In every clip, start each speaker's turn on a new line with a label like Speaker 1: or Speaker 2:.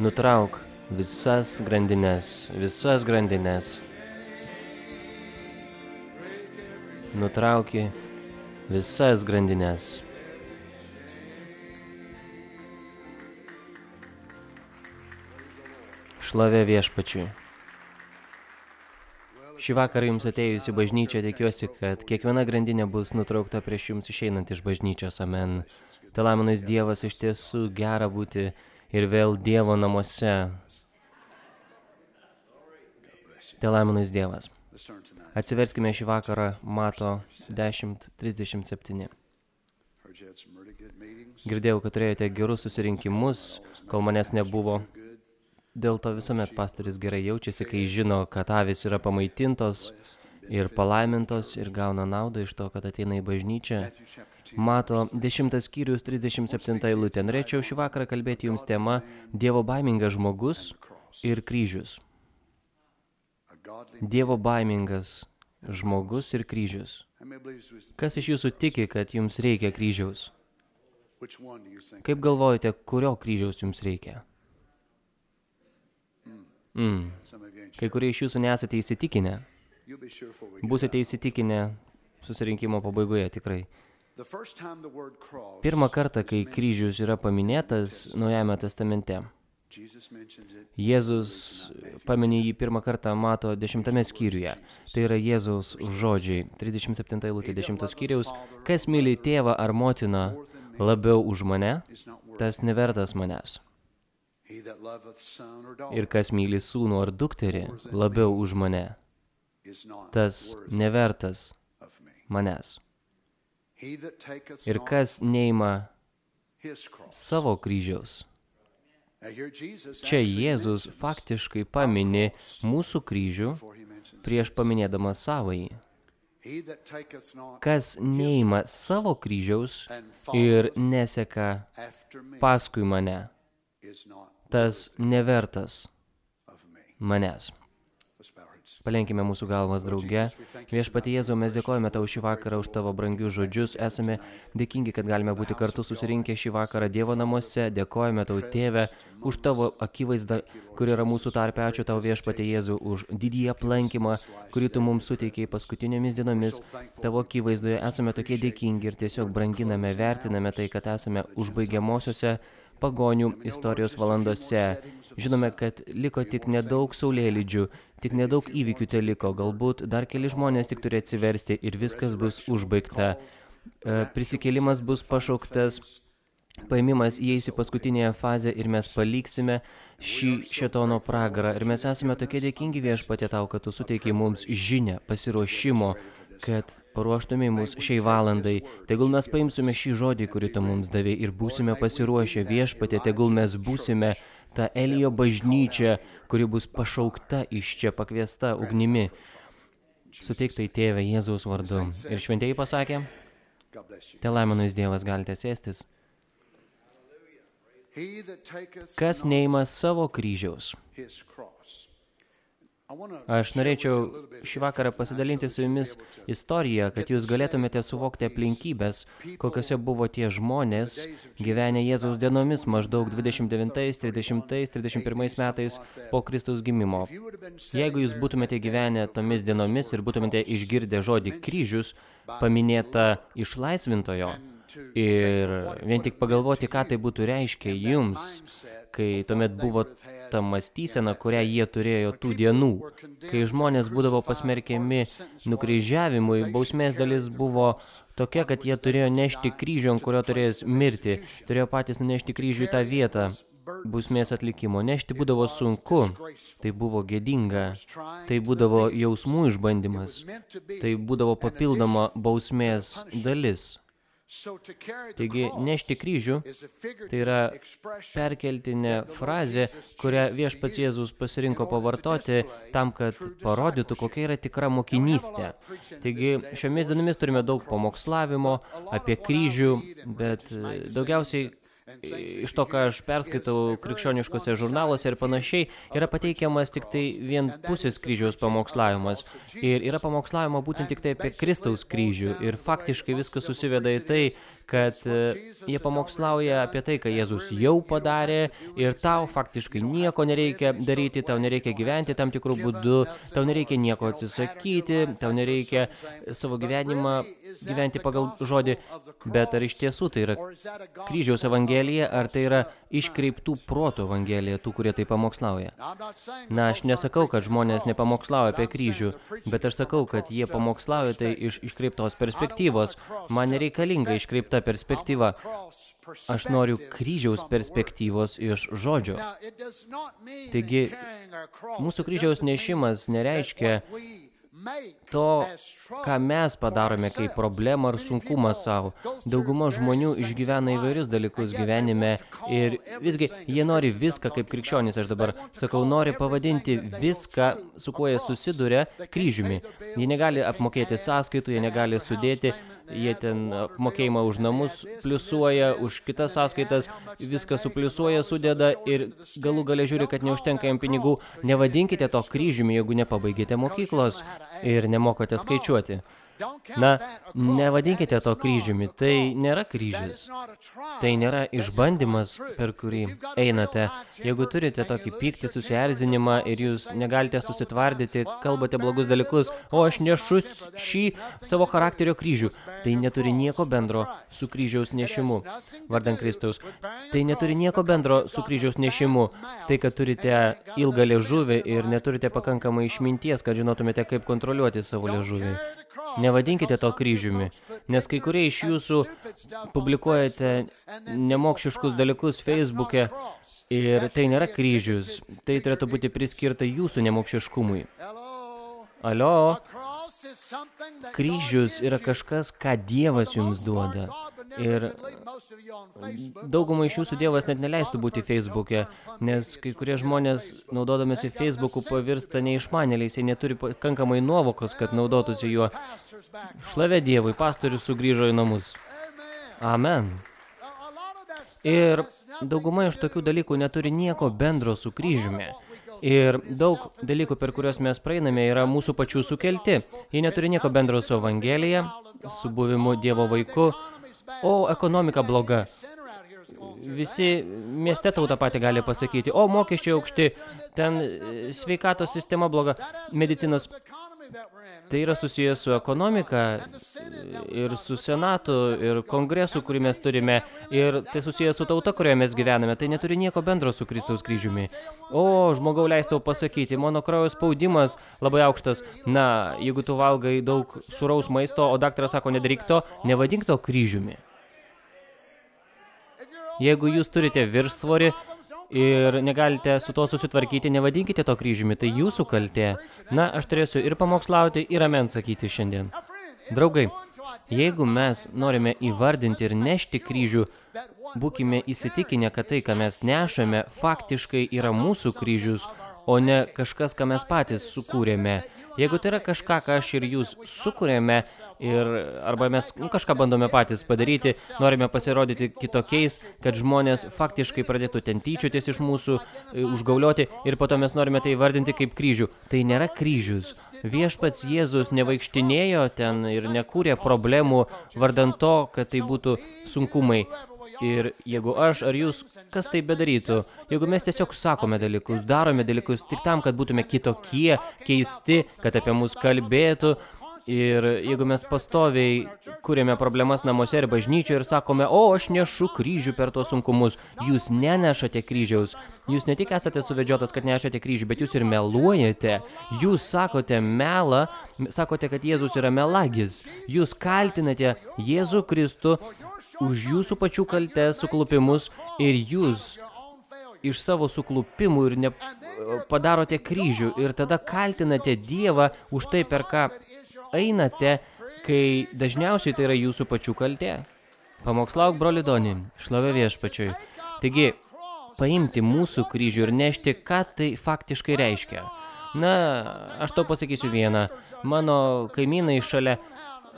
Speaker 1: Nutrauk visas grandines, visas grandines. Nutrauki visas grandines. Šlovė viešpačiui. Šį vakarą jums atėjus į bažnyčią tikiuosi, kad kiekviena grandinė bus nutraukta prieš jums išeinant iš bažnyčios. Amen. Laiminais Dievas iš tiesų gera būti ir vėl Dievo namuose. Tai laiminais Dievas. Atsiverskime šį vakarą Mato 10.37. Girdėjau, kad turėjote gerus susirinkimus, kol manęs nebuvo. Dėl to visuomet pastoris gerai jaučiasi, kai žino, kad avis yra pamaitintos ir palaimintos ir gauna naudą iš to, kad ateina į bažnyčią. Mato 10 skyrius 37 eilutė. Norėčiau šį vakarą kalbėti jums tema Dievo baimingas žmogus ir kryžius. Dievo baimingas žmogus ir kryžius. Kas iš jūsų tiki, kad jums reikia kryžiaus? Kaip galvojate, kurio kryžiaus jums reikia? Mm. Kai kurie iš jūsų nesate įsitikinę. Būsite įsitikinę susirinkimo pabaigoje tikrai. Pirmą kartą, kai kryžius yra paminėtas Naujame testamente, Jėzus paminė jį pirmą kartą mato dešimtame skyriuje. Tai yra Jėzaus žodžiai, 37 eilutė 10 skyriaus. Kas myli tėvą ar motiną labiau už mane, tas nevertas manęs. Ir kas myli sūnų ar dukterį labiau už mane, tas nevertas manęs. Ir kas neima savo kryžiaus. Čia Jėzus faktiškai pamini mūsų kryžių prieš paminėdamas savąjį. Kas neima savo kryžiaus ir neseka paskui mane, tas nevertas manęs. Palenkime mūsų galvas drauge. Viešpatie Jėzau, mes dėkojame tau šį vakarą už tavo brangius žodžius. Esame dėkingi, kad galime būti kartu susirinkę šį vakarą Dievo namuose. Dėkojame tau, tėve, už tavo akivaizdą, kuri yra mūsų tarpe. Ačiū tau viešpatie Jėzau už didįjį aplankymą, kurį tu mums suteikiai paskutinėmis dienomis. Tavo akivaizdoje esame tokie dėkingi ir tiesiog branginame, vertiname tai, kad esame užbaigiamosiose pagonių istorijos valandose. Žinome, kad liko tik nedaug saulėlydžių, tik nedaug įvykių te liko, galbūt dar keli žmonės tik turi atsiversti ir viskas bus užbaigta. Prisikėlimas bus pašauktas, paėmimas įeis į paskutinėje fazę ir mes paliksime šį šetono pragarą. Ir mes esame tokie dėkingi viešpatė tau, kad tu suteikiai mums žinę, pasiruošimo, kad paruoštumai mus šiai valandai. Tegul mes paimsime šį žodį, kurį tu mums davė ir būsime pasiruošę viešpatė, tegul mes būsime ta Elijo bažnyčia, kuri bus pašaukta iš čia, pakviesta ugnimi. Suteiktai tėvė Jėzaus vardu. Ir šventieji pasakė, te laiminus Dievas galite sėstis. Kas neima savo kryžiaus? Aš norėčiau šį vakarą pasidalinti su jumis istoriją, kad jūs galėtumėte suvokti aplinkybės, kokiuose buvo tie žmonės gyvenę Jėzaus dienomis maždaug 29, 30, 31 metais po Kristaus gimimo. Jeigu jūs būtumėte gyvenę tomis dienomis ir būtumėte išgirdę žodį kryžius, paminėta išlaisvintojo, ir vien tik pagalvoti, ką tai būtų reiškia jums, kai tuomet buvo ta mąstysena, kurią jie turėjo tų dienų. Kai žmonės būdavo pasmerkiami nukryžiavimui, bausmės dalis buvo tokia, kad jie turėjo nešti kryžių, ant kurio turės mirti, turėjo patys nunešti kryžių į tą vietą bausmės atlikimo. Nešti būdavo sunku, tai buvo gėdinga, tai būdavo jausmų išbandymas, tai būdavo papildoma bausmės dalis. Taigi, nešti kryžių tai yra perkeltinė frazė, kurią viešpats Jėzus pasirinko pavartoti tam, kad parodytų, kokia yra tikra mokinystė. Taigi, šiomis dienomis turime daug pamokslavimo apie kryžių, bet daugiausiai iš to, ką aš perskaitau krikščioniškose žurnaluose ir panašiai, yra pateikiamas tik tai vienpusis kryžiaus pamokslavimas. Ir yra pamokslavimo būtent tik tai apie Kristaus kryžių. Ir faktiškai viskas susiveda į tai, kad e, jie pamokslauja apie tai, ką Jėzus jau padarė ir tau faktiškai nieko nereikia daryti, tau nereikia gyventi tam tikrų būdų, tau nereikia nieko atsisakyti, tau nereikia savo gyvenimą gyventi pagal žodį, bet ar iš tiesų tai yra kryžiaus evangelija, ar tai yra iškreiptų protų evangelija, tų, kurie tai pamokslauja. Na, aš nesakau, kad žmonės nepamokslauja apie kryžių, bet aš sakau, kad jie pamokslauja tai iš iškreiptos perspektyvos. Man nereikalinga iškreipta perspektyva. Aš noriu kryžiaus perspektyvos iš žodžio. Taigi, mūsų kryžiaus nešimas nereiškia to, ką mes padarome kaip problemą ar sunkumą savo. Dauguma žmonių išgyvena įvairius dalykus gyvenime ir visgi jie nori viską kaip krikščionys, aš dabar sakau, nori pavadinti viską, su kuo jie susiduria, kryžiumi. Jie negali apmokėti sąskaitų, jie negali sudėti jie ten apmokėjimą už namus pliusuoja, už kitas sąskaitas, viską supliusuoja, sudeda ir galų gale žiūri, kad neužtenka jam pinigų. Nevadinkite to kryžiumi, jeigu nepabaigėte mokyklos ir nemokote skaičiuoti. Na, nevadinkite to kryžiumi, tai nėra kryžius. Tai nėra išbandymas, per kurį einate. Jeigu turite tokį pyktį, susierzinimą ir jūs negalite susitvardyti, kalbate blogus dalykus, o aš nešu šį savo charakterio kryžių, tai neturi nieko bendro su kryžiaus nešimu. Vardan Kristaus. Tai neturi nieko bendro su kryžiaus nešimu. Tai, kad turite ilgą liežuvį ir neturite pakankamai išminties, kad žinotumėte, kaip kontroliuoti savo liežuvį. Nevadinkite to kryžiumi, nes kai kurie iš jūsų publikuojate nemokšiškus dalykus Facebook'e ir tai nėra kryžius, tai turėtų būti priskirta jūsų nemokšiškumui. Alio, kryžius yra kažkas, ką Dievas jums duoda. Ir daugumai iš jūsų Dievas net neleistų būti Facebook'e, nes kai kurie žmonės, naudodamėsi Facebook'u, pavirsta neišmanėliais, jie neturi pakankamai nuovokos, kad naudotųsi juo. Šlavė Dievui, pastorius sugrįžo į namus. Amen. Ir dauguma iš tokių dalykų neturi nieko bendro su kryžiumi. Ir daug dalykų, per kuriuos mes praeiname, yra mūsų pačių sukelti. Jie neturi nieko bendro su Evangelija, su buvimu Dievo vaiku, o ekonomika bloga. Visi mieste tau tą patį gali pasakyti, o mokesčiai aukšti, ten e, sveikatos sistema bloga, medicinos. Tai yra susijęs su ekonomika ir su senatu ir kongresu, kurį mes turime ir tai susijęs su tauta, kurioje mes gyvename. Tai neturi nieko bendro su Kristaus kryžiumi. O, žmogau leistau pasakyti, mano kraujo spaudimas labai aukštas. Na, jeigu tu valgai daug suraus maisto, o daktaras sako, nedaryk to, nevadink to kryžiumi. Jeigu jūs turite viršsvorį ir negalite su to susitvarkyti, nevadinkite to kryžiumi, tai jūsų kaltė. Na, aš turėsiu ir pamokslauti, ir amen sakyti šiandien. Draugai, jeigu mes norime įvardinti ir nešti kryžių, būkime įsitikinę, kad tai, ką mes nešame, faktiškai yra mūsų kryžius, o ne kažkas, ką mes patys sukūrėme. Jeigu tai yra kažką, ką aš ir jūs sukūrėme, ir, arba mes nu, kažką bandome patys padaryti, norime pasirodyti kitokiais, kad žmonės faktiškai pradėtų ten tyčiotis iš mūsų, e, užgaulioti, ir po to mes norime tai vardinti kaip kryžių. Tai nėra kryžius. Viešpats Jėzus nevaikštinėjo ten ir nekūrė problemų vardant to, kad tai būtų sunkumai. Ir jeigu aš ar jūs, kas tai bedarytų, jeigu mes tiesiog sakome dalykus, darome dalykus tik tam, kad būtume kitokie, keisti, kad apie mus kalbėtų, Ir jeigu mes pastoviai kūrėme problemas namuose ir bažnyčioje ir sakome, o aš nešu kryžių per tuos sunkumus, jūs nenešate kryžiaus. Jūs ne tik esate suvedžiotas, kad nešate kryžių, bet jūs ir meluojate. Jūs sakote melą, sakote, kad Jėzus yra melagis. Jūs kaltinate Jėzų Kristų už jūsų pačių kaltę suklupimus ir jūs iš savo suklupimų ir ne, padarote kryžių ir tada kaltinate Dievą už tai, per ką einate, kai dažniausiai tai yra jūsų pačių kaltė. Pamokslauk brolidonį, šlovė viešpačiui. Taigi, paimti mūsų kryžių ir nešti, ką tai faktiškai reiškia. Na, aš to pasakysiu vieną. Mano kaimynai šalia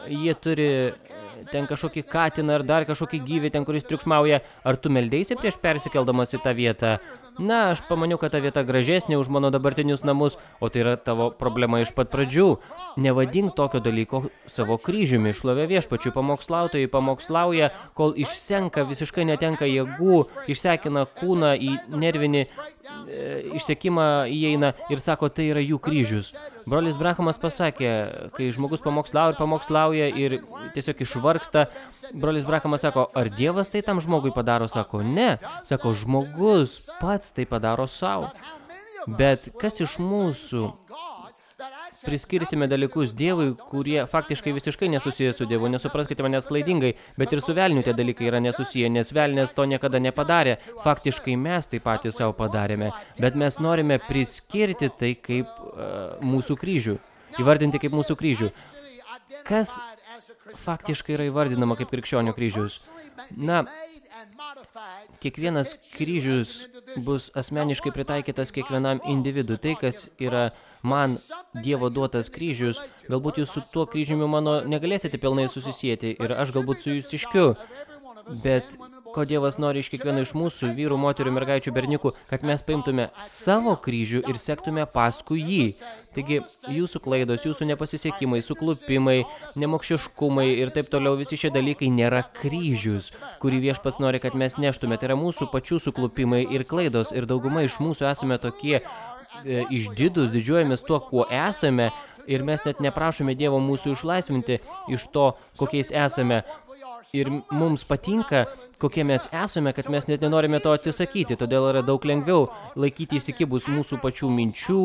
Speaker 1: jie turi ten kažkokį katiną ar dar kažkokį gyvį ten, kuris triukšmauja, ar tu meldėsi prieš persikeldamas į tą vietą? Na, aš pamaniau, kad ta vieta gražesnė už mano dabartinius namus, o tai yra tavo problema iš pat pradžių. Nevadink tokio dalyko savo kryžiumi, šlovė viešpačiui, pamokslautojai pamokslauja, kol išsenka, visiškai netenka jėgų, išsekina kūną į nervinį e, išsekimą įeina ir sako, tai yra jų kryžius. Brolis Brahamas pasakė, kai žmogus pamokslauja ir pamokslauja ir tiesiog išvarksta, brolis Brahamas sako, ar Dievas tai tam žmogui padaro? Sako, ne. Sako, žmogus pats tai padaro savo. Bet kas iš mūsų priskirsime dalykus Dievui, kurie faktiškai visiškai nesusiję su Dievu. Nesupraskite manęs klaidingai, bet ir su velniu tie dalykai yra nesusiję, nes velnės to niekada nepadarė. Faktiškai mes tai patys savo padarėme, bet mes norime priskirti tai kaip uh, mūsų kryžių, įvardinti kaip mūsų kryžių. Kas faktiškai yra įvardinama kaip krikščionių kryžius? Na, kiekvienas kryžius bus asmeniškai pritaikytas kiekvienam individui. Tai, kas yra man Dievo duotas kryžius, galbūt jūs su tuo kryžiumi mano negalėsite pilnai susisieti ir aš galbūt su jūs iškiu. Bet ko Dievas nori iš kiekvieno iš mūsų, vyrų, moterių, mergaičių, berniukų, kad mes paimtume savo kryžių ir sektume paskui jį. Taigi, jūsų klaidos, jūsų nepasisekimai, suklupimai, nemokšiškumai ir taip toliau, visi šie dalykai nėra kryžius, kurį viešpats nori, kad mes neštume. Tai yra mūsų pačių suklupimai ir klaidos ir dauguma iš mūsų esame tokie e, išdidus, didžiuojamės tuo, kuo esame ir mes net neprašome Dievo mūsų išlaisvinti iš to, kokiais esame. Ir mums patinka, kokie mes esame, kad mes net nenorime to atsisakyti. Todėl yra daug lengviau laikyti įsikibus mūsų pačių minčių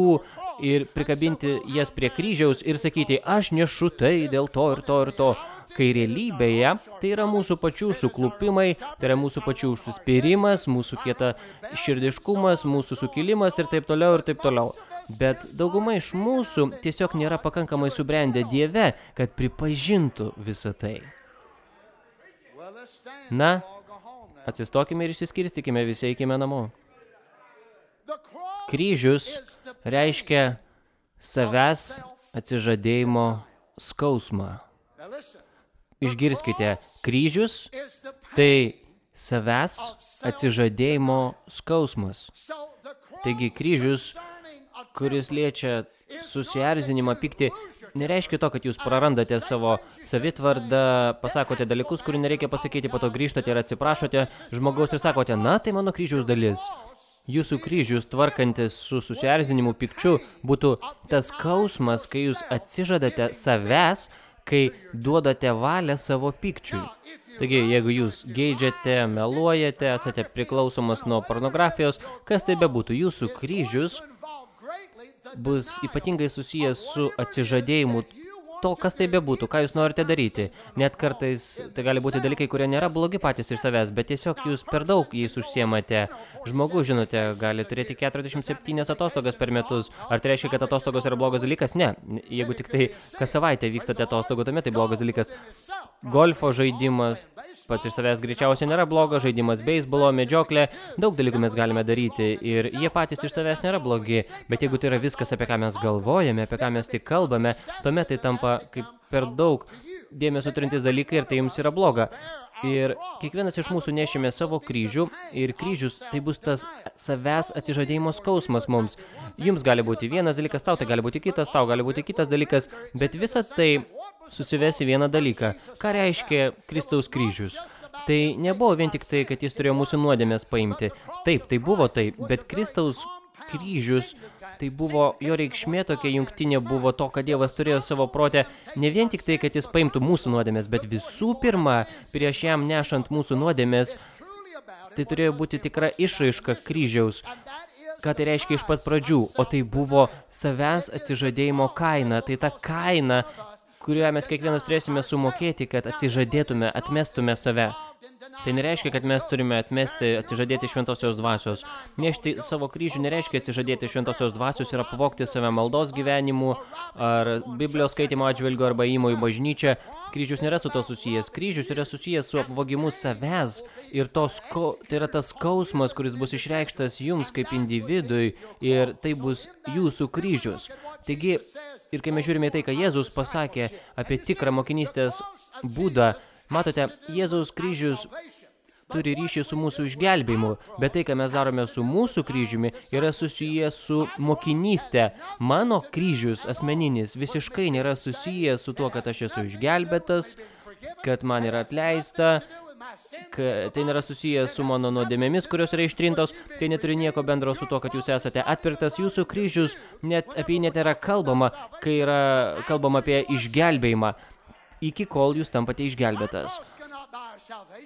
Speaker 1: ir prikabinti jas prie kryžiaus ir sakyti, aš nešu tai dėl to ir to ir to kai realybėje tai yra mūsų pačių suklupimai, tai yra mūsų pačių užsispyrimas, mūsų kieta širdiškumas, mūsų sukilimas ir taip toliau ir taip toliau. Bet dauguma iš mūsų tiesiog nėra pakankamai subrendę Dieve, kad pripažintų visą tai. Na, atsistokime ir išsiskirstikime, visi eikime namo. Kryžius reiškia savęs atsižadėjimo skausmą. Išgirskite, kryžius tai savęs atsižadėjimo skausmas. Taigi kryžius, kuris liečia susierzinimą, pikti, nereiškia to, kad jūs prarandate savo savitvardą, pasakote dalykus, kurių nereikia pasakyti, po to grįžtate ir atsiprašote žmogaus ir sakote, na, tai mano kryžiaus dalis. Jūsų kryžius tvarkantis su susierzinimu pikčiu būtų tas skausmas, kai jūs atsižadate savęs, kai duodate valią savo pikčiui. Taigi, jeigu jūs geidžiate, meluojate, esate priklausomas nuo pornografijos, kas tai bebūtų, jūsų kryžius bus ypatingai susijęs su atsižadėjimu to, kas tai bebūtų, ką jūs norite daryti. Net kartais tai gali būti dalykai, kurie nėra blogi patys iš savęs, bet tiesiog jūs per daug jais užsiemate. Žmogus, žinote, gali turėti 47 atostogas per metus. Ar tai reiškia, kad atostogos yra blogas dalykas? Ne. Jeigu tik tai kas savaitę vykstate atostogų, tuomet tai blogas dalykas. Golfo žaidimas pats iš savęs greičiausiai nėra blogas, žaidimas beisbolo, medžioklė, daug dalykų mes galime daryti ir jie patys iš savęs nėra blogi, bet jeigu tai yra viskas, apie ką mes galvojame, apie ką mes tik kalbame, tuomet tai tampa kaip per daug dėmesio turintis dalykai ir tai jums yra bloga. Ir kiekvienas iš mūsų nešime savo kryžių ir kryžius tai bus tas savęs atsižadėjimo skausmas mums. Jums gali būti vienas dalykas, tau tai gali būti kitas, tau gali būti kitas dalykas, bet visa tai susivesi vieną dalyką. Ką reiškia Kristaus kryžius? Tai nebuvo vien tik tai, kad jis turėjo mūsų nuodėmės paimti. Taip, tai buvo tai, bet Kristaus kryžius Tai buvo jo reikšmė tokia jungtinė buvo to, kad Dievas turėjo savo protę ne vien tik tai, kad jis paimtų mūsų nuodėmės, bet visų pirma, prieš jam nešant mūsų nuodėmės, tai turėjo būti tikra išraiška kryžiaus. Ką tai reiškia iš pat pradžių? O tai buvo savęs atsižadėjimo kaina. Tai ta kaina, kurią mes kiekvienas turėsime sumokėti, kad atsižadėtume, atmestume save. Tai nereiškia, kad mes turime atmesti, atsižadėti šventosios dvasios. Nešti savo kryžių nereiškia atsižadėti šventosios dvasios ir apvokti save maldos gyvenimu ar Biblijos skaitimo atžvilgiu arba įmo į bažnyčią. Kryžius nėra su to susijęs. Kryžius yra susijęs su apvogimu savęs ir tos, tai yra tas skausmas, kuris bus išreikštas jums kaip individui ir tai bus jūsų kryžius. Taigi, ir kai mes žiūrime tai, ką Jėzus pasakė apie tikrą mokinystės būdą, Matote, Jėzaus kryžius turi ryšį su mūsų išgelbėjimu, bet tai, ką mes darome su mūsų kryžiumi, yra susijęs su mokinystė. Mano kryžius asmeninis visiškai nėra susijęs su tuo, kad aš esu išgelbėtas, kad man yra atleista, kad tai nėra susijęs su mano nuodėmėmis, kurios yra ištrintos, tai neturi nieko bendro su to, kad jūs esate atpirktas, jūsų kryžius, net apie jį net yra kalbama, kai yra kalbama apie išgelbėjimą iki kol jūs tampate išgelbėtas.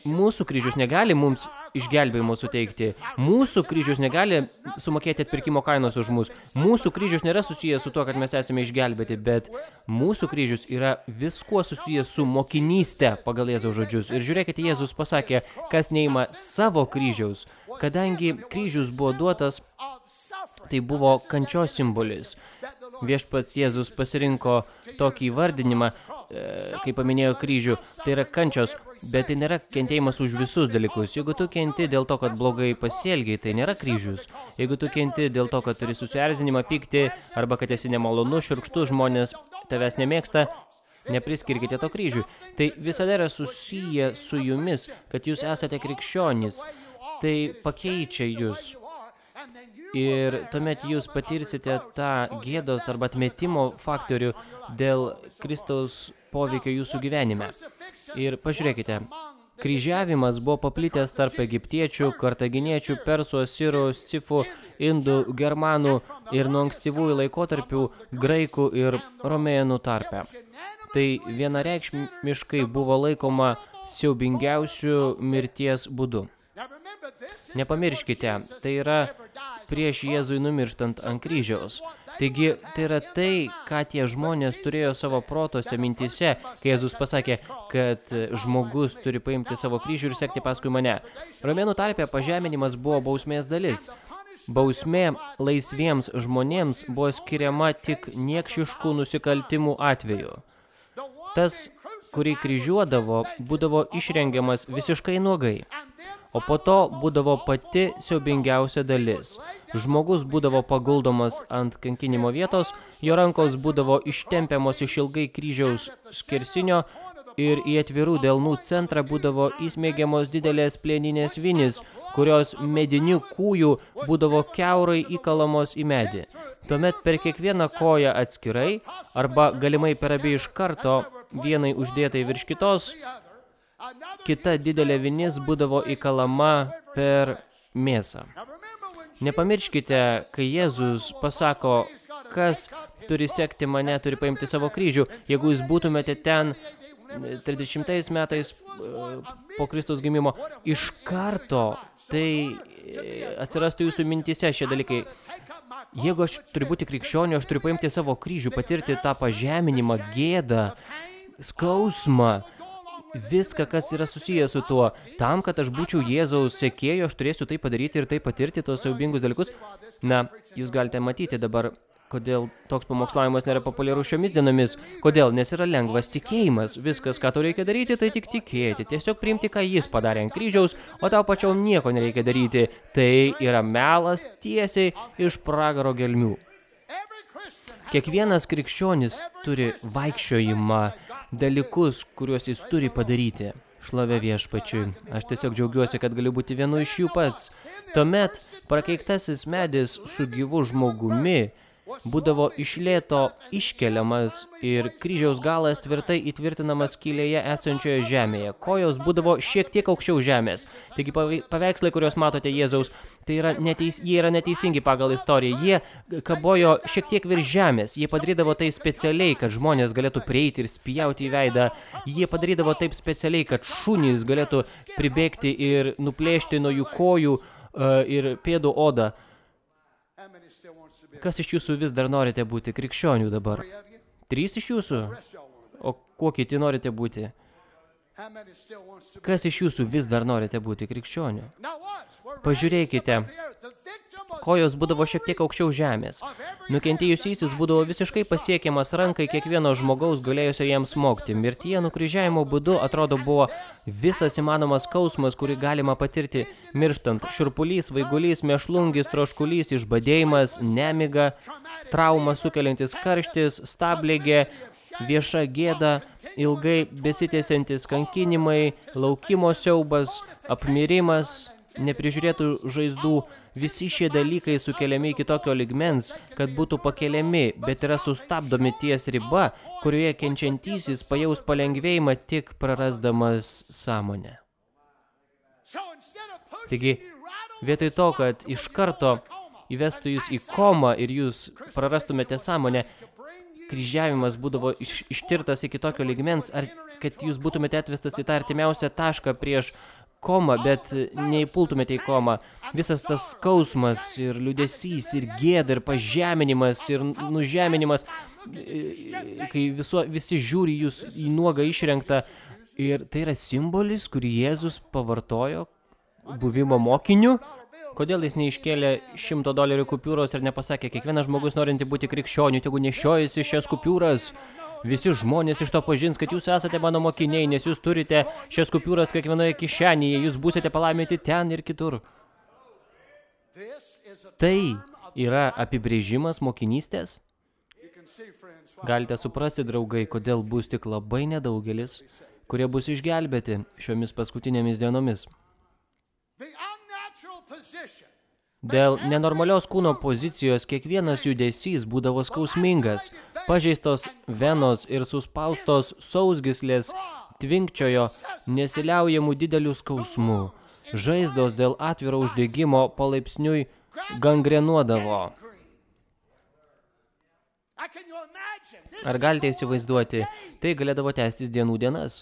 Speaker 1: Mūsų kryžius negali mums išgelbėjimo suteikti. Mūsų kryžius negali sumokėti atpirkimo kainos už mus. Mūsų kryžius nėra susijęs su tuo, kad mes esame išgelbėti, bet mūsų kryžius yra viskuo susijęs su mokinystė pagal Jėzaus žodžius. Ir žiūrėkite, Jėzus pasakė, kas neima savo kryžiaus, kadangi kryžius buvo duotas, tai buvo kančios simbolis. Viešpats Jėzus pasirinko tokį įvardinimą, kai paminėjo kryžių, tai yra kančios, bet tai nėra kentėjimas už visus dalykus. Jeigu tu kenti dėl to, kad blogai pasielgiai, tai nėra kryžius. Jeigu tu kenti dėl to, kad turi susierzinimą, pykti, arba kad esi nemalonu, širkštu, žmonės tavęs nemėgsta, nepriskirkite to kryžių. Tai visada yra susiję su jumis, kad jūs esate krikščionys. Tai pakeičia jūs. Ir tuomet jūs patirsite tą gėdos arba atmetimo faktorių dėl Kristaus poveikio jūsų gyvenime. Ir pažiūrėkite, kryžiavimas buvo paplitęs tarp egiptiečių, kartaginiečių, persų, asirų, sifų, indų, germanų ir nuo ankstyvųjų laikotarpių graikų ir romėnų tarpe. Tai vienareikšmiškai buvo laikoma siaubingiausių mirties būdu. Nepamirškite, tai yra prieš Jėzui numirštant ant kryžiaus. Taigi, tai yra tai, ką tie žmonės turėjo savo protose mintise, kai Jėzus pasakė, kad žmogus turi paimti savo kryžių ir sekti paskui mane. Romėnų tarpė pažeminimas buvo bausmės dalis. Bausmė laisviems žmonėms buvo skiriama tik niekšiškų nusikaltimų atveju. Tas, kurį kryžiuodavo, būdavo išrengiamas visiškai nuogai. O po to būdavo pati siaubingiausia dalis. Žmogus būdavo paguldomas ant kankinimo vietos, jo rankos būdavo ištempiamos iš ilgai kryžiaus skersinio ir į atvirų delnų centrą būdavo įsmėgiamos didelės plėninės vinis, kurios medinių kūjų būdavo keurai įkalamos į medį. Tuomet per kiekvieną koją atskirai arba galimai per abi iš karto vienai uždėtai virš kitos kita didelė vinis būdavo įkalama per mėsą. Nepamirškite, kai Jėzus pasako, kas turi sekti mane, turi paimti savo kryžių. Jeigu jūs būtumėte ten 30 metais e, po Kristaus gimimo, iš karto tai e, atsirastų jūsų mintise šie dalykai. Jeigu aš turiu būti krikščioniu, aš turiu paimti savo kryžių, patirti tą pažeminimą, gėdą, skausmą, viską, kas yra susijęs su tuo. Tam, kad aš būčiau Jėzaus sekėjo, aš turėsiu tai padaryti ir tai patirti, tos siaubingus dalykus. Na, jūs galite matyti dabar, kodėl toks pamokslavimas nėra populiarus šiomis dienomis. Kodėl? Nes yra lengvas tikėjimas. Viskas, ką tau reikia daryti, tai tik tikėti. Tiesiog priimti, ką jis padarė ant kryžiaus, o tau pačiau nieko nereikia daryti. Tai yra melas tiesiai iš pragaro gelmių. Kiekvienas krikščionis turi vaikščiojimą dalykus, kuriuos jis turi padaryti. Šlovė viešpačiui. Aš tiesiog džiaugiuosi, kad galiu būti vienu iš jų pats. Tuomet prakeiktasis medis su gyvu žmogumi būdavo iš lėto iškeliamas ir kryžiaus galas tvirtai įtvirtinamas skylėje esančioje žemėje. Kojos būdavo šiek tiek aukščiau žemės. Taigi paveikslai, kuriuos matote Jėzaus, tai yra neteis, jie yra neteisingi pagal istoriją. Jie kabojo šiek tiek virš žemės. Jie padarydavo tai specialiai, kad žmonės galėtų prieiti ir spjauti į veidą. Jie padarydavo taip specialiai, kad šunys galėtų pribėgti ir nuplėšti nuo jų kojų uh, ir pėdų odą. Kas iš jūsų vis dar norite būti krikščionių dabar? Trys iš jūsų? O kuo kiti norite būti? Kas iš jūsų vis dar norite būti krikščioniu? Pažiūrėkite, kojos būdavo šiek tiek aukščiau žemės. Nukentėjusysis būdavo visiškai pasiekiamas rankai kiekvieno žmogaus galėjusio jam smogti. Mirtyje nukryžiavimo būdu atrodo buvo visas įmanomas skausmas, kurį galima patirti mirštant. Širpulys, vaigulys, mešlungis, troškulys, išbadėjimas, nemiga, trauma sukeliantis karštis, stablėgė, vieša gėda, ilgai besitėsiantis kankinimai, laukimo siaubas, apmirimas, neprižiūrėtų žaizdų, visi šie dalykai sukeliami iki tokio ligmens, kad būtų pakeliami, bet yra sustabdomi ties riba, kurioje kenčiantysis pajaus palengvėjimą tik prarasdamas sąmonę. Taigi, vietoj to, kad iš karto įvestų jūs į komą ir jūs prarastumėte sąmonę, kryžiavimas būdavo iš, ištirtas iki tokio ligmens, ar kad jūs būtumėte atvestas į tą artimiausią tašką prieš komą, bet neįpultumėte į komą. Visas tas skausmas ir liudesys, ir gėda, ir pažeminimas, ir nužeminimas, kai viso, visi žiūri jūs į nuogą išrenktą. Ir tai yra simbolis, kurį Jėzus pavartojo buvimo mokiniu. Kodėl jis neiškėlė šimto dolerių kupiūros ir nepasakė, kiekvienas žmogus norinti būti krikščioniu, tegu nešiojasi šias kupiūras. Visi žmonės iš to pažins, kad jūs esate mano mokiniai, nes jūs turite šias kupiūras kiekvienoje kišenėje, jūs būsite palaiminti ten ir kitur. Tai yra apibrėžimas mokinystės. Galite suprasti, draugai, kodėl bus tik labai nedaugelis, kurie bus išgelbėti šiomis paskutinėmis dienomis. Dėl nenormalios kūno pozicijos kiekvienas judesys būdavo skausmingas. Pažeistos venos ir suspaustos sausgislės tvinkčiojo nesiliaujamų didelių skausmų. Žaizdos dėl atviro uždegimo palaipsniui gangrenuodavo. Ar galite įsivaizduoti, tai galėdavo tęstis dienų dienas?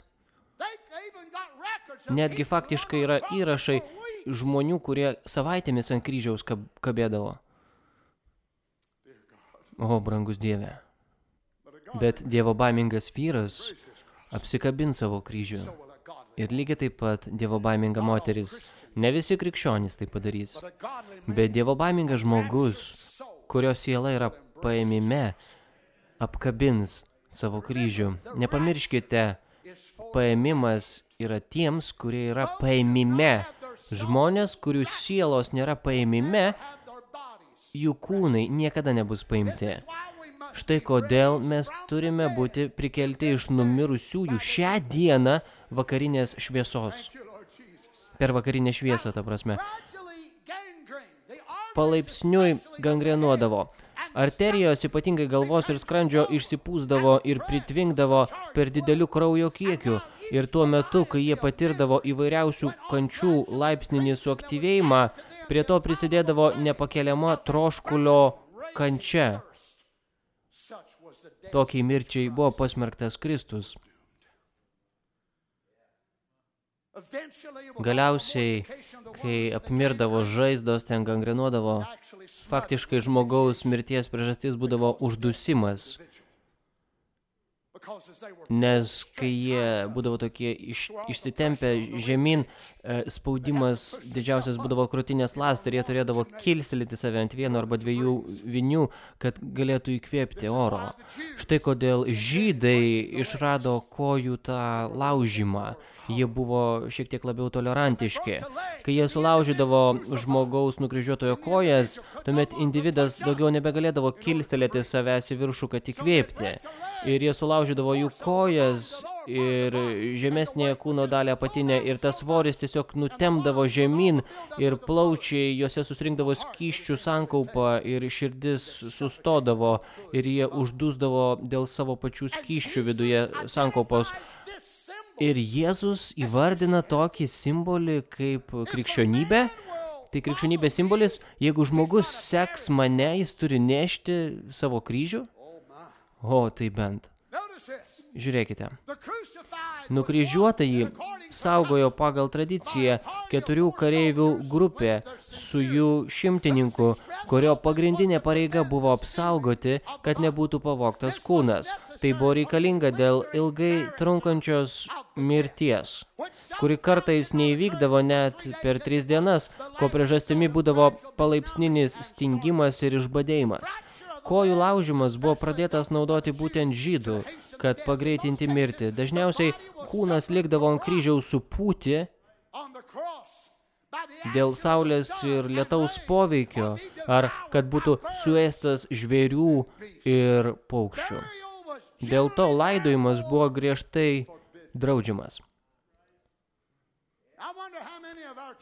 Speaker 1: Netgi faktiškai yra įrašai žmonių, kurie savaitėmis ant kryžiaus kab kabėdavo. O, brangus Dieve. Bet Dievo baimingas vyras apsikabins savo kryžių. Ir lygiai taip pat Dievo baiminga moteris. Ne visi krikščionys tai padarys. Bet Dievo baimingas žmogus, kurio siela yra paėmime, apkabins savo kryžių. Nepamirškite, paėmimas yra tiems, kurie yra paėmime Žmonės, kurių sielos nėra paėmime, jų kūnai niekada nebus paimti. Štai kodėl mes turime būti prikelti iš numirusiųjų šią dieną vakarinės šviesos. Per vakarinę šviesą, ta prasme. Palaipsniui gangrenuodavo. Arterijos, ypatingai galvos ir skrandžio, išsipūsdavo ir pritvinkdavo per didelių kraujo kiekių ir tuo metu, kai jie patirdavo įvairiausių kančių laipsninį suaktyvėjimą, prie to prisidėdavo nepakeliama troškulio kančia. Tokiai mirčiai buvo pasmerktas Kristus. Galiausiai, kai apmirdavo žaizdos, ten gangrenuodavo, faktiškai žmogaus mirties priežastis būdavo uždusimas – Nes kai jie būdavo tokie iš, išsitempę žemyn, e, spaudimas didžiausias būdavo krūtinės lastai ir jie turėdavo kilstelėti save ant vieno arba dviejų vinių, kad galėtų įkvėpti oro. Štai kodėl žydai išrado kojų tą laužimą. Jie buvo šiek tiek labiau tolerantiški. Kai jie sulaužydavo žmogaus nukryžiuotojo kojas, tuomet individas daugiau nebegalėdavo kilstelėti savęs į viršų, kad įkvėpti ir jie sulaužydavo jų kojas ir žemesnėje kūno dalį apatinę ir tas svoris tiesiog nutemdavo žemyn ir plaučiai juose susirinkdavo skyščių sankaupą ir širdis sustodavo ir jie uždusdavo dėl savo pačių skyščių viduje sankaupos. Ir Jėzus įvardina tokį simbolį kaip krikščionybė. Tai krikščionybės simbolis, jeigu žmogus seks mane, jis turi nešti savo kryžių. O, tai bent. Žiūrėkite. Nukryžiuotąjį saugojo pagal tradiciją keturių kareivių grupė su jų šimtininku, kurio pagrindinė pareiga buvo apsaugoti, kad nebūtų pavoktas kūnas. Tai buvo reikalinga dėl ilgai trunkančios mirties, kuri kartais neįvykdavo net per tris dienas, ko priežastimi būdavo palaipsninis stingimas ir išbadėjimas. Kojų laužimas buvo pradėtas naudoti būtent žydų, kad pagreitinti mirtį. Dažniausiai kūnas likdavo ant kryžiaus supūti dėl saulės ir lietaus poveikio, ar kad būtų suėstas žvėrių ir paukščių. Dėl to laidojimas buvo griežtai draudžiamas.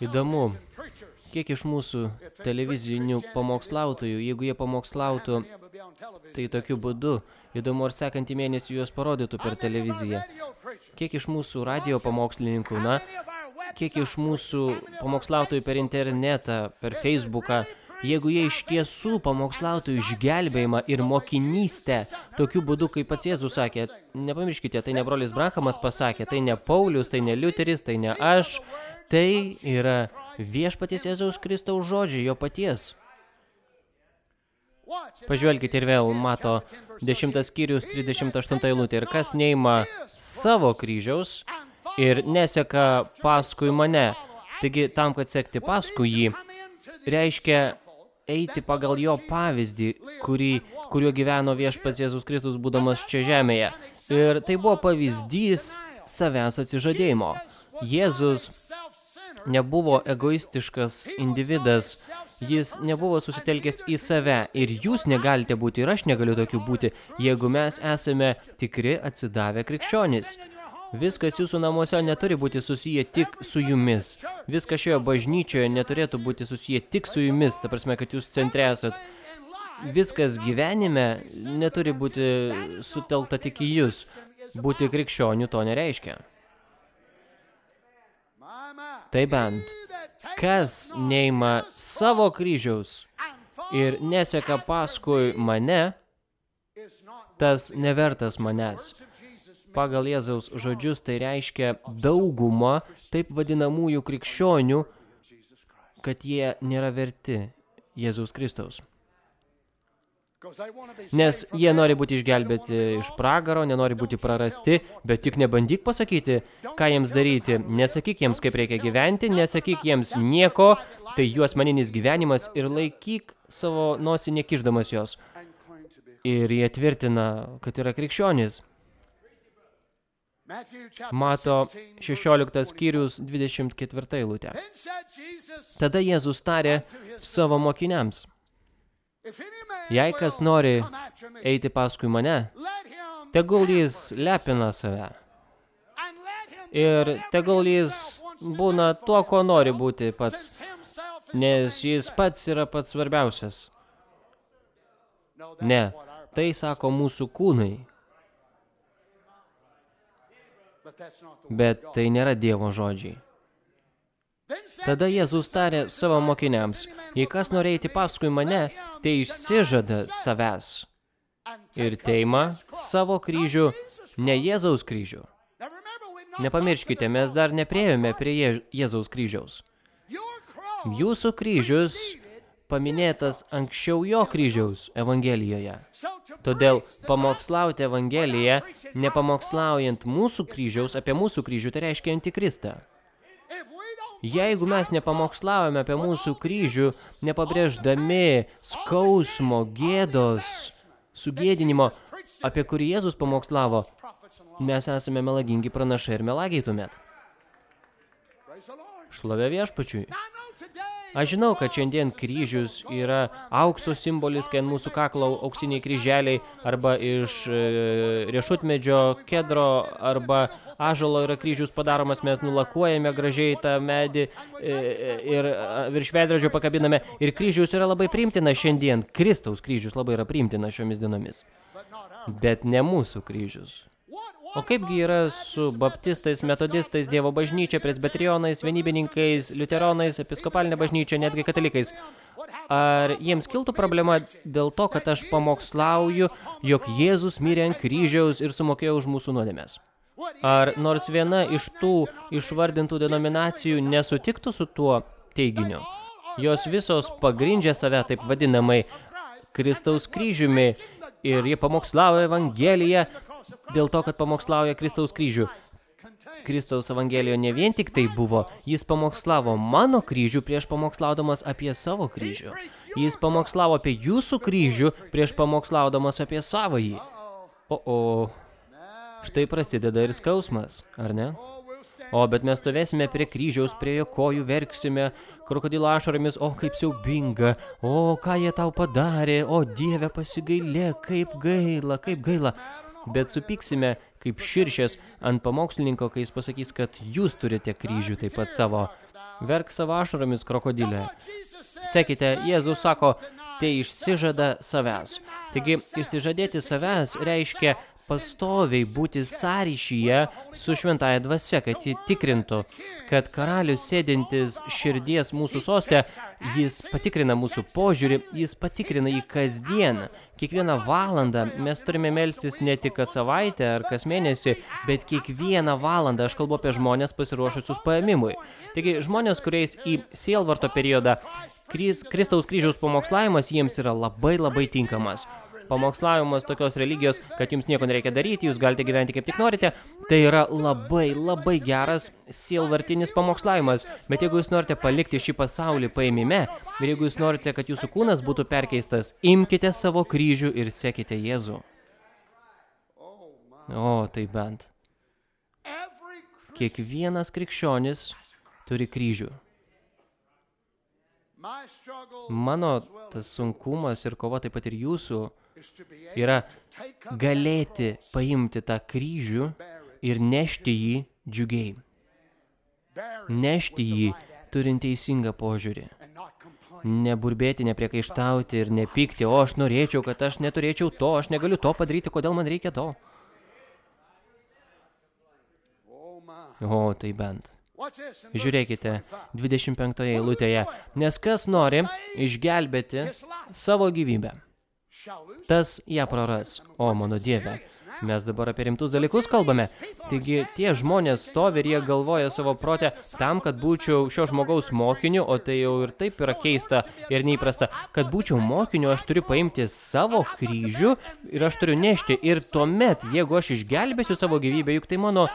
Speaker 1: Įdomu, kiek iš mūsų televizinių pamokslautojų, jeigu jie pamokslautų, tai tokiu būdu, įdomu, ar sekantį mėnesį juos parodytų per televiziją. Kiek iš mūsų radio pamokslininkų, na, kiek iš mūsų pamokslautojų per internetą, per Facebooką, jeigu jie iš tiesų pamokslautų išgelbėjimą ir mokinystę, tokiu būdu, kaip pats Jėzus sakė, nepamirškite, tai ne brolis Branhamas pasakė, tai ne Paulius, tai ne Liuteris, tai ne aš, Tai yra viešpaties Jėzaus Kristaus žodžiai, jo paties. Pažvelkite ir vėl mato 10 skyrius 38 eilutė. Ir kas neima savo kryžiaus ir neseka paskui mane. Taigi tam, kad sekti paskui jį, reiškia eiti pagal jo pavyzdį, kurį, kuriuo gyveno viešpats Jėzus Kristus būdamas čia žemėje. Ir tai buvo pavyzdys savęs atsižadėjimo. Jėzus nebuvo egoistiškas individas, jis nebuvo susitelkęs į save ir jūs negalite būti ir aš negaliu tokiu būti, jeigu mes esame tikri atsidavę krikščionys. Viskas jūsų namuose neturi būti susiję tik su jumis. Viskas šioje bažnyčioje neturėtų būti susiję tik su jumis, ta prasme, kad jūs centre esat. Viskas gyvenime neturi būti sutelta tik į jūs. Būti krikščionių to nereiškia. Tai bent, kas neima savo kryžiaus ir neseka paskui mane, tas nevertas manęs. Pagal Jėzaus žodžius tai reiškia daugumą taip vadinamųjų krikščionių, kad jie nėra verti Jėzaus Kristaus. Nes jie nori būti išgelbėti iš pragaro, nenori būti prarasti, bet tik nebandyk pasakyti, ką jiems daryti. Nesakyk jiems, kaip reikia gyventi, nesakyk jiems nieko, tai jų asmeninis gyvenimas ir laikyk savo nosį nekiždamas jos. Ir jie tvirtina, kad yra krikščionis. Mato 16 skyrius 24 eilutė. Tada Jėzus tarė savo mokiniams – Jei kas nori eiti paskui mane, tegul jis lepina save. Ir tegul jis būna tuo, ko nori būti pats, nes jis pats yra pats svarbiausias. Ne, tai sako mūsų kūnai. Bet tai nėra Dievo žodžiai. Tada Jėzus tarė savo mokiniams, jei kas nori eiti paskui mane, tai išsižada savęs ir teima savo kryžių, ne Jėzaus kryžių. Nepamirškite, mes dar nepriejome prie Jėzaus kryžiaus. Jūsų kryžius paminėtas anksčiau jo kryžiaus Evangelijoje. Todėl pamokslauti Evangeliją, nepamokslaujant mūsų kryžiaus, apie mūsų kryžių, tai reiškia antikristą. Jeigu mes nepamokslaujame apie mūsų kryžių, nepabrėždami skausmo, gėdos, sugėdinimo, apie kurį Jėzus pamokslavo, mes esame melagingi pranašai ir melagiai tuomet. Šlovė viešpačiui. Aš žinau, kad šiandien kryžius yra aukso simbolis, kai ant mūsų kaklo auksiniai kryželiai arba iš e, riešutmedžio, kedro arba ažalo yra kryžius padaromas, mes nulakuojame gražiai tą medį e, e, ir virš veidrodžio pakabiname. Ir kryžius yra labai priimtina šiandien. Kristaus kryžius labai yra priimtina šiomis dienomis. Bet ne mūsų kryžius. O kaipgi yra su baptistais, metodistais, Dievo bažnyčia, presbetrionais, vienybininkais, liuteronais, episkopalinė bažnyčia, netgi katalikais? ar jiems kiltų problema dėl to, kad aš pamokslauju, jog Jėzus mirė ant kryžiaus ir sumokėjo už mūsų nuodėmės? Ar nors viena iš tų išvardintų denominacijų nesutiktų su tuo teiginiu? Jos visos pagrindžia save taip vadinamai Kristaus kryžiumi ir jie pamokslauja Evangeliją dėl to, kad pamokslauja Kristaus kryžių. Kristaus Evangelijoje ne vien tik tai buvo, jis pamokslavo mano kryžių prieš pamokslaudamas apie savo kryžių. Jis pamokslavo apie jūsų kryžių prieš pamokslaudamas apie savąjį. O, o, štai prasideda ir skausmas, ar ne? O, bet mes stovėsime prie kryžiaus, prie jo kojų verksime, krokodilo ašaromis, o kaip siaubinga, o ką jie tau padarė, o Dieve pasigailė, kaip gaila, kaip gaila. Bet supyksime kaip širšės ant pamokslininko, kai jis pasakys, kad jūs turite kryžių taip pat savo. Verk savo ašaromis krokodilė. Sekite, Jėzus sako, tai išsižada savęs. Taigi, išsižadėti savęs reiškia pastoviai būti sąryšyje su šventaja dvasia, kad ji tikrintų, kad karalius sėdintis širdies mūsų sostė, jis patikrina mūsų požiūrį, jis patikrina jį kasdien. Kiekvieną valandą mes turime melsis ne tik kas savaitę ar kas mėnesį, bet kiekvieną valandą aš kalbu apie žmonės pasiruošusius paėmimui. Taigi žmonės, kuriais į sielvarto periodą Kristaus kryžiaus pamokslavimas jiems yra labai labai tinkamas pamokslavimas tokios religijos, kad jums nieko nereikia daryti, jūs galite gyventi kaip tik norite, tai yra labai, labai geras sielvartinis pamokslavimas. Bet jeigu jūs norite palikti šį pasaulį paėmime ir jeigu jūs norite, kad jūsų kūnas būtų perkeistas, imkite savo kryžių ir sekite Jėzų. O, tai bent. Kiekvienas krikščionis turi kryžių. Mano tas sunkumas ir kova taip pat ir jūsų yra galėti paimti tą kryžių ir nešti jį džiugiai. Nešti jį turint teisingą požiūrį. Neburbėti, nepriekaištauti ir nepykti, o aš norėčiau, kad aš neturėčiau to, aš negaliu to padaryti, kodėl man reikia to. O, tai bent. Žiūrėkite, 25 eilutėje, nes kas nori išgelbėti savo gyvybę, tas ją praras. O, mano Dieve, mes dabar apie rimtus dalykus kalbame. Taigi tie žmonės stovi ir jie galvoja savo protę tam, kad būčiau šio žmogaus mokiniu, o tai jau ir taip yra keista ir neįprasta, kad būčiau mokiniu, aš turiu paimti savo kryžių ir aš turiu nešti. Ir tuomet, jeigu aš išgelbėsiu savo gyvybę, juk tai mano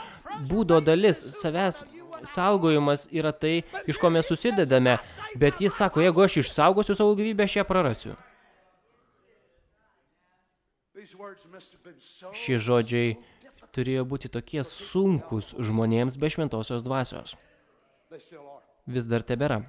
Speaker 1: būdo dalis savęs saugojimas yra tai, iš ko mes susidedame, bet jis sako, jeigu aš išsaugosiu savo gyvybę, aš ją prarasiu. Šie žodžiai turėjo būti tokie sunkus žmonėms be šventosios dvasios. Vis dar tebėra.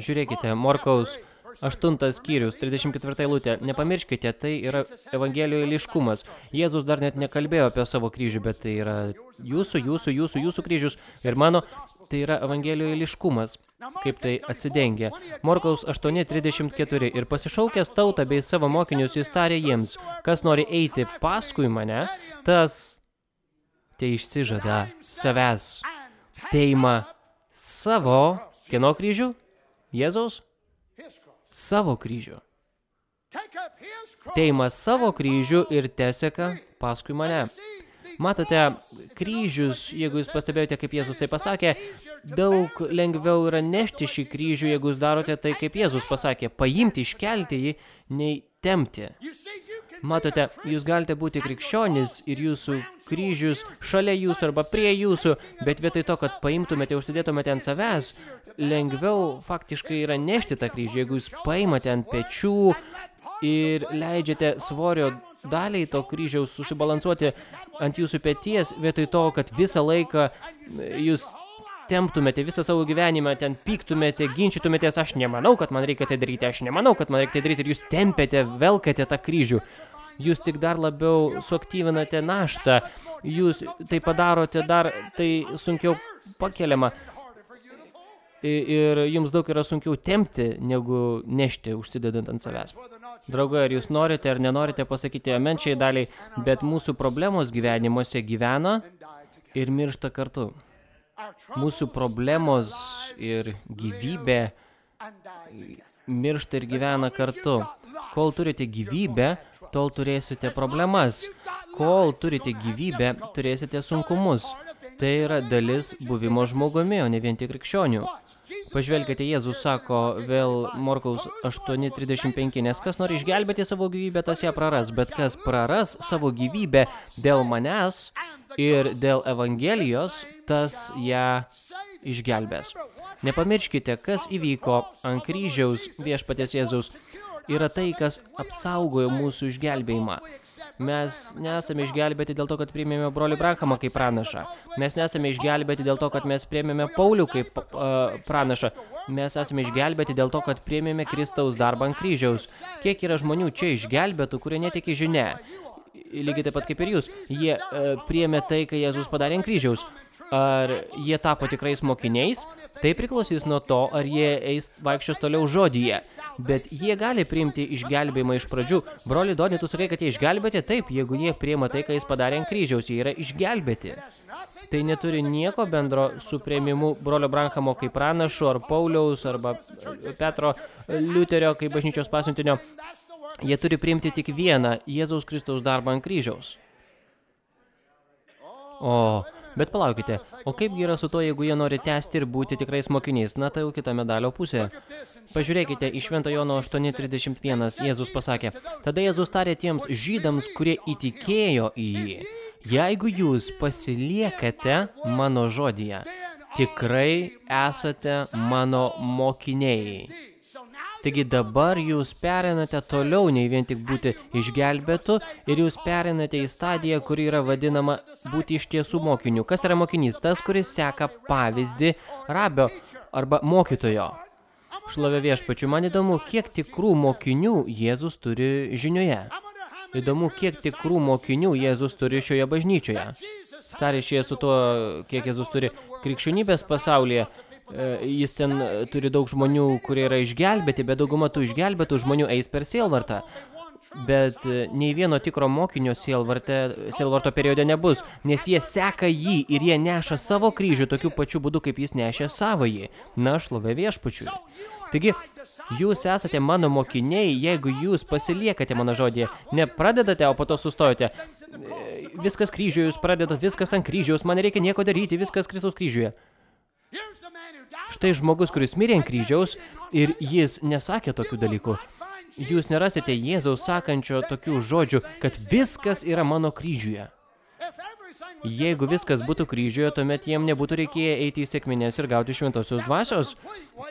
Speaker 1: Žiūrėkite, Morkaus 8 skyrius, 34 eilutė. Nepamirškite, tai yra Evangelijoje liškumas. Jėzus dar net nekalbėjo apie savo kryžių, bet tai yra jūsų, jūsų, jūsų, jūsų kryžius ir mano, tai yra Evangelijoje liškumas. Kaip tai atsidengia. Morkaus 8.34 ir pasišaukęs tautą bei savo mokinius jis tarė jiems, kas nori eiti paskui mane, tas te išsižada savęs, teima savo, kieno kryžių? Jėzaus? savo kryžių. Teima savo kryžių ir teseka paskui mane. Matote, kryžius, jeigu jūs pastebėjote, kaip Jėzus tai pasakė, daug lengviau yra nešti šį kryžių, jeigu jūs darote tai, kaip Jėzus pasakė, paimti, iškelti jį, nei temti. Matote, jūs galite būti krikščionis ir jūsų kryžius šalia jūsų arba prie jūsų, bet vietoj to, kad paimtumėte, užsidėtumėte ant savęs, lengviau faktiškai yra nešti tą kryžių, jeigu jūs paimate ant pečių ir leidžiate svorio daliai to kryžiaus susibalansuoti ant jūsų peties, vietoj to, kad visą laiką jūs temptumėte visą savo gyvenimą, ten pyktumėte, ginčytumėtės, aš nemanau, kad man reikia tai daryti, aš nemanau, kad man reikia tai daryti ir jūs tempėte, velkate tą kryžių jūs tik dar labiau suaktyvinate naštą, jūs tai padarote dar tai sunkiau pakeliama ir jums daug yra sunkiau tempti, negu nešti, užsidedant ant savęs. Draugai, ar jūs norite ar nenorite pasakyti amen šiai daliai, bet mūsų problemos gyvenimuose gyvena ir miršta kartu. Mūsų problemos ir gyvybė miršta ir gyvena kartu. Kol turite gyvybę, tol turėsite problemas. Kol turite gyvybę, turėsite sunkumus. Tai yra dalis buvimo žmogumi, o ne vien tik krikščionių. Pažvelkite, Jėzus sako vėl Morkaus 8.35, nes kas nori išgelbėti savo gyvybę, tas ją praras, bet kas praras savo gyvybę dėl manęs ir dėl Evangelijos, tas ją išgelbės. Nepamirškite, kas įvyko ant kryžiaus viešpatės Jėzaus, yra tai, kas apsaugojo mūsų išgelbėjimą. Mes nesame išgelbėti dėl to, kad priėmėme brolių Branhamą kaip pranašą. Mes nesame išgelbėti dėl to, kad mes priėmėme Paulių kaip uh, pranašą. Mes esame išgelbėti dėl to, kad priėmėme Kristaus darbą ant kryžiaus. Kiek yra žmonių čia išgelbėtų, kurie netiki žinia? Lygiai taip pat kaip ir jūs. Jie uh, priėmė tai, kai Jėzus padarė ant kryžiaus. Ar jie tapo tikrais mokiniais? Tai priklausys nuo to, ar jie eis vaikščios toliau žodyje. Bet jie gali priimti išgelbėjimą iš pradžių. Broli Doni, tu sakai, kad jie išgelbėti? Taip, jeigu jie priima tai, ką jis padarė ant kryžiaus, jie yra išgelbėti. Tai neturi nieko bendro su prieimimu brolio Branhamo kaip pranašu, ar Pauliaus, arba Petro Liuterio kaip bažnyčios pasiuntinio. Jie turi priimti tik vieną Jėzaus Kristaus darbą ant kryžiaus. O, Bet palaukite, o kaipgi yra su to, jeigu jie nori tęsti ir būti tikrais mokiniais? Na, tai jau kita medalio pusė. Pažiūrėkite, iš Švento Jono 8.31 Jėzus pasakė, tada Jėzus tarė tiems žydams, kurie įtikėjo į jį, jeigu jūs pasiliekate mano žodyje, tikrai esate mano mokiniai. Taigi dabar jūs perinate toliau nei vien tik būti išgelbėtų ir jūs perinate į stadiją, kuri yra vadinama būti iš tiesų mokiniu. Kas yra mokinys? Tas, kuris seka pavyzdį rabio arba mokytojo. Šlovė viešpačiu, man įdomu, kiek tikrų mokinių Jėzus turi žinioje. Įdomu, kiek tikrų mokinių Jėzus turi šioje bažnyčioje. Sąryšyje su tuo, kiek Jėzus turi krikščionybės pasaulyje, jis ten turi daug žmonių, kurie yra išgelbėti, bet dauguma tų išgelbėtų žmonių eis per sielvartą. Bet e, nei vieno tikro mokinio sielvarte, sielvarto periode nebus, nes jie seka jį ir jie neša savo kryžių tokiu pačiu būdu, kaip jis nešė savąjį. Na, šlovė viešpačiui. Taigi, jūs esate mano mokiniai, jeigu jūs pasiliekate mano žodį, nepradedate, o po to sustojate. E, viskas kryžiuje, jūs pradedat, viskas ant kryžiaus, man reikia nieko daryti, viskas Kristaus kryžiuje. Štai žmogus, kuris mirė ant kryžiaus ir jis nesakė tokių dalykų. Jūs nerasite Jėzaus sakančio tokių žodžių, kad viskas yra mano kryžiuje. Jeigu viskas būtų kryžiuje, tuomet jiem nebūtų reikėję eiti į sėkminės ir gauti šventosios dvasios.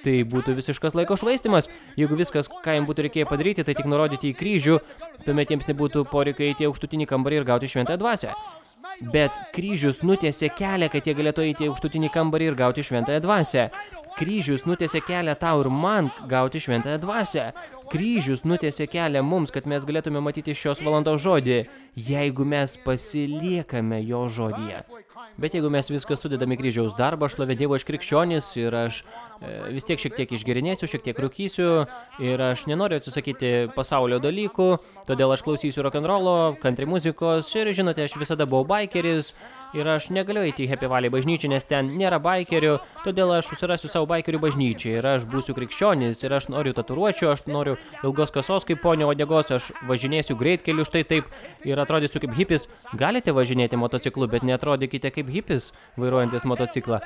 Speaker 1: Tai būtų visiškas laiko švaistimas. Jeigu viskas, ką jiems būtų reikėję padaryti, tai tik nurodyti į kryžių, tuomet jiems nebūtų poreikio eiti aukštutinį kambarį ir gauti šventąją dvasią. Bet kryžius nutiesė kelią, kad jie galėtų eiti į aukštutinį kambarį ir gauti šventąją dvasę. Kryžius nutiesė kelią tau ir man gauti šventąją dvasę. Kryžius nutiesė kelią mums, kad mes galėtume matyti šios valandos žodį, jeigu mes pasiliekame jo žodyje. Bet jeigu mes viską sudedame kryžiaus darbą, aš šlovė Dievo aš krikščionis ir aš e, vis tiek šiek tiek išgerinėsiu, šiek tiek rūkysiu ir aš nenoriu atsisakyti pasaulio dalykų, todėl aš klausysiu rock'n'rollo, country muzikos ir žinote, aš visada buvau bikeris, ir aš negaliu eiti į Happy Valley bažnyčią, nes ten nėra baikerių, todėl aš susirasiu savo baikerių bažnyčią ir aš būsiu krikščionis ir aš noriu tatuiruočių, aš noriu ilgos kasos kaip ponio odegos, aš važinėsiu greitkeliu štai taip ir atrodysiu kaip hipis. Galite važinėti motociklu, bet netrodykite kaip hipis vairuojantis motociklą.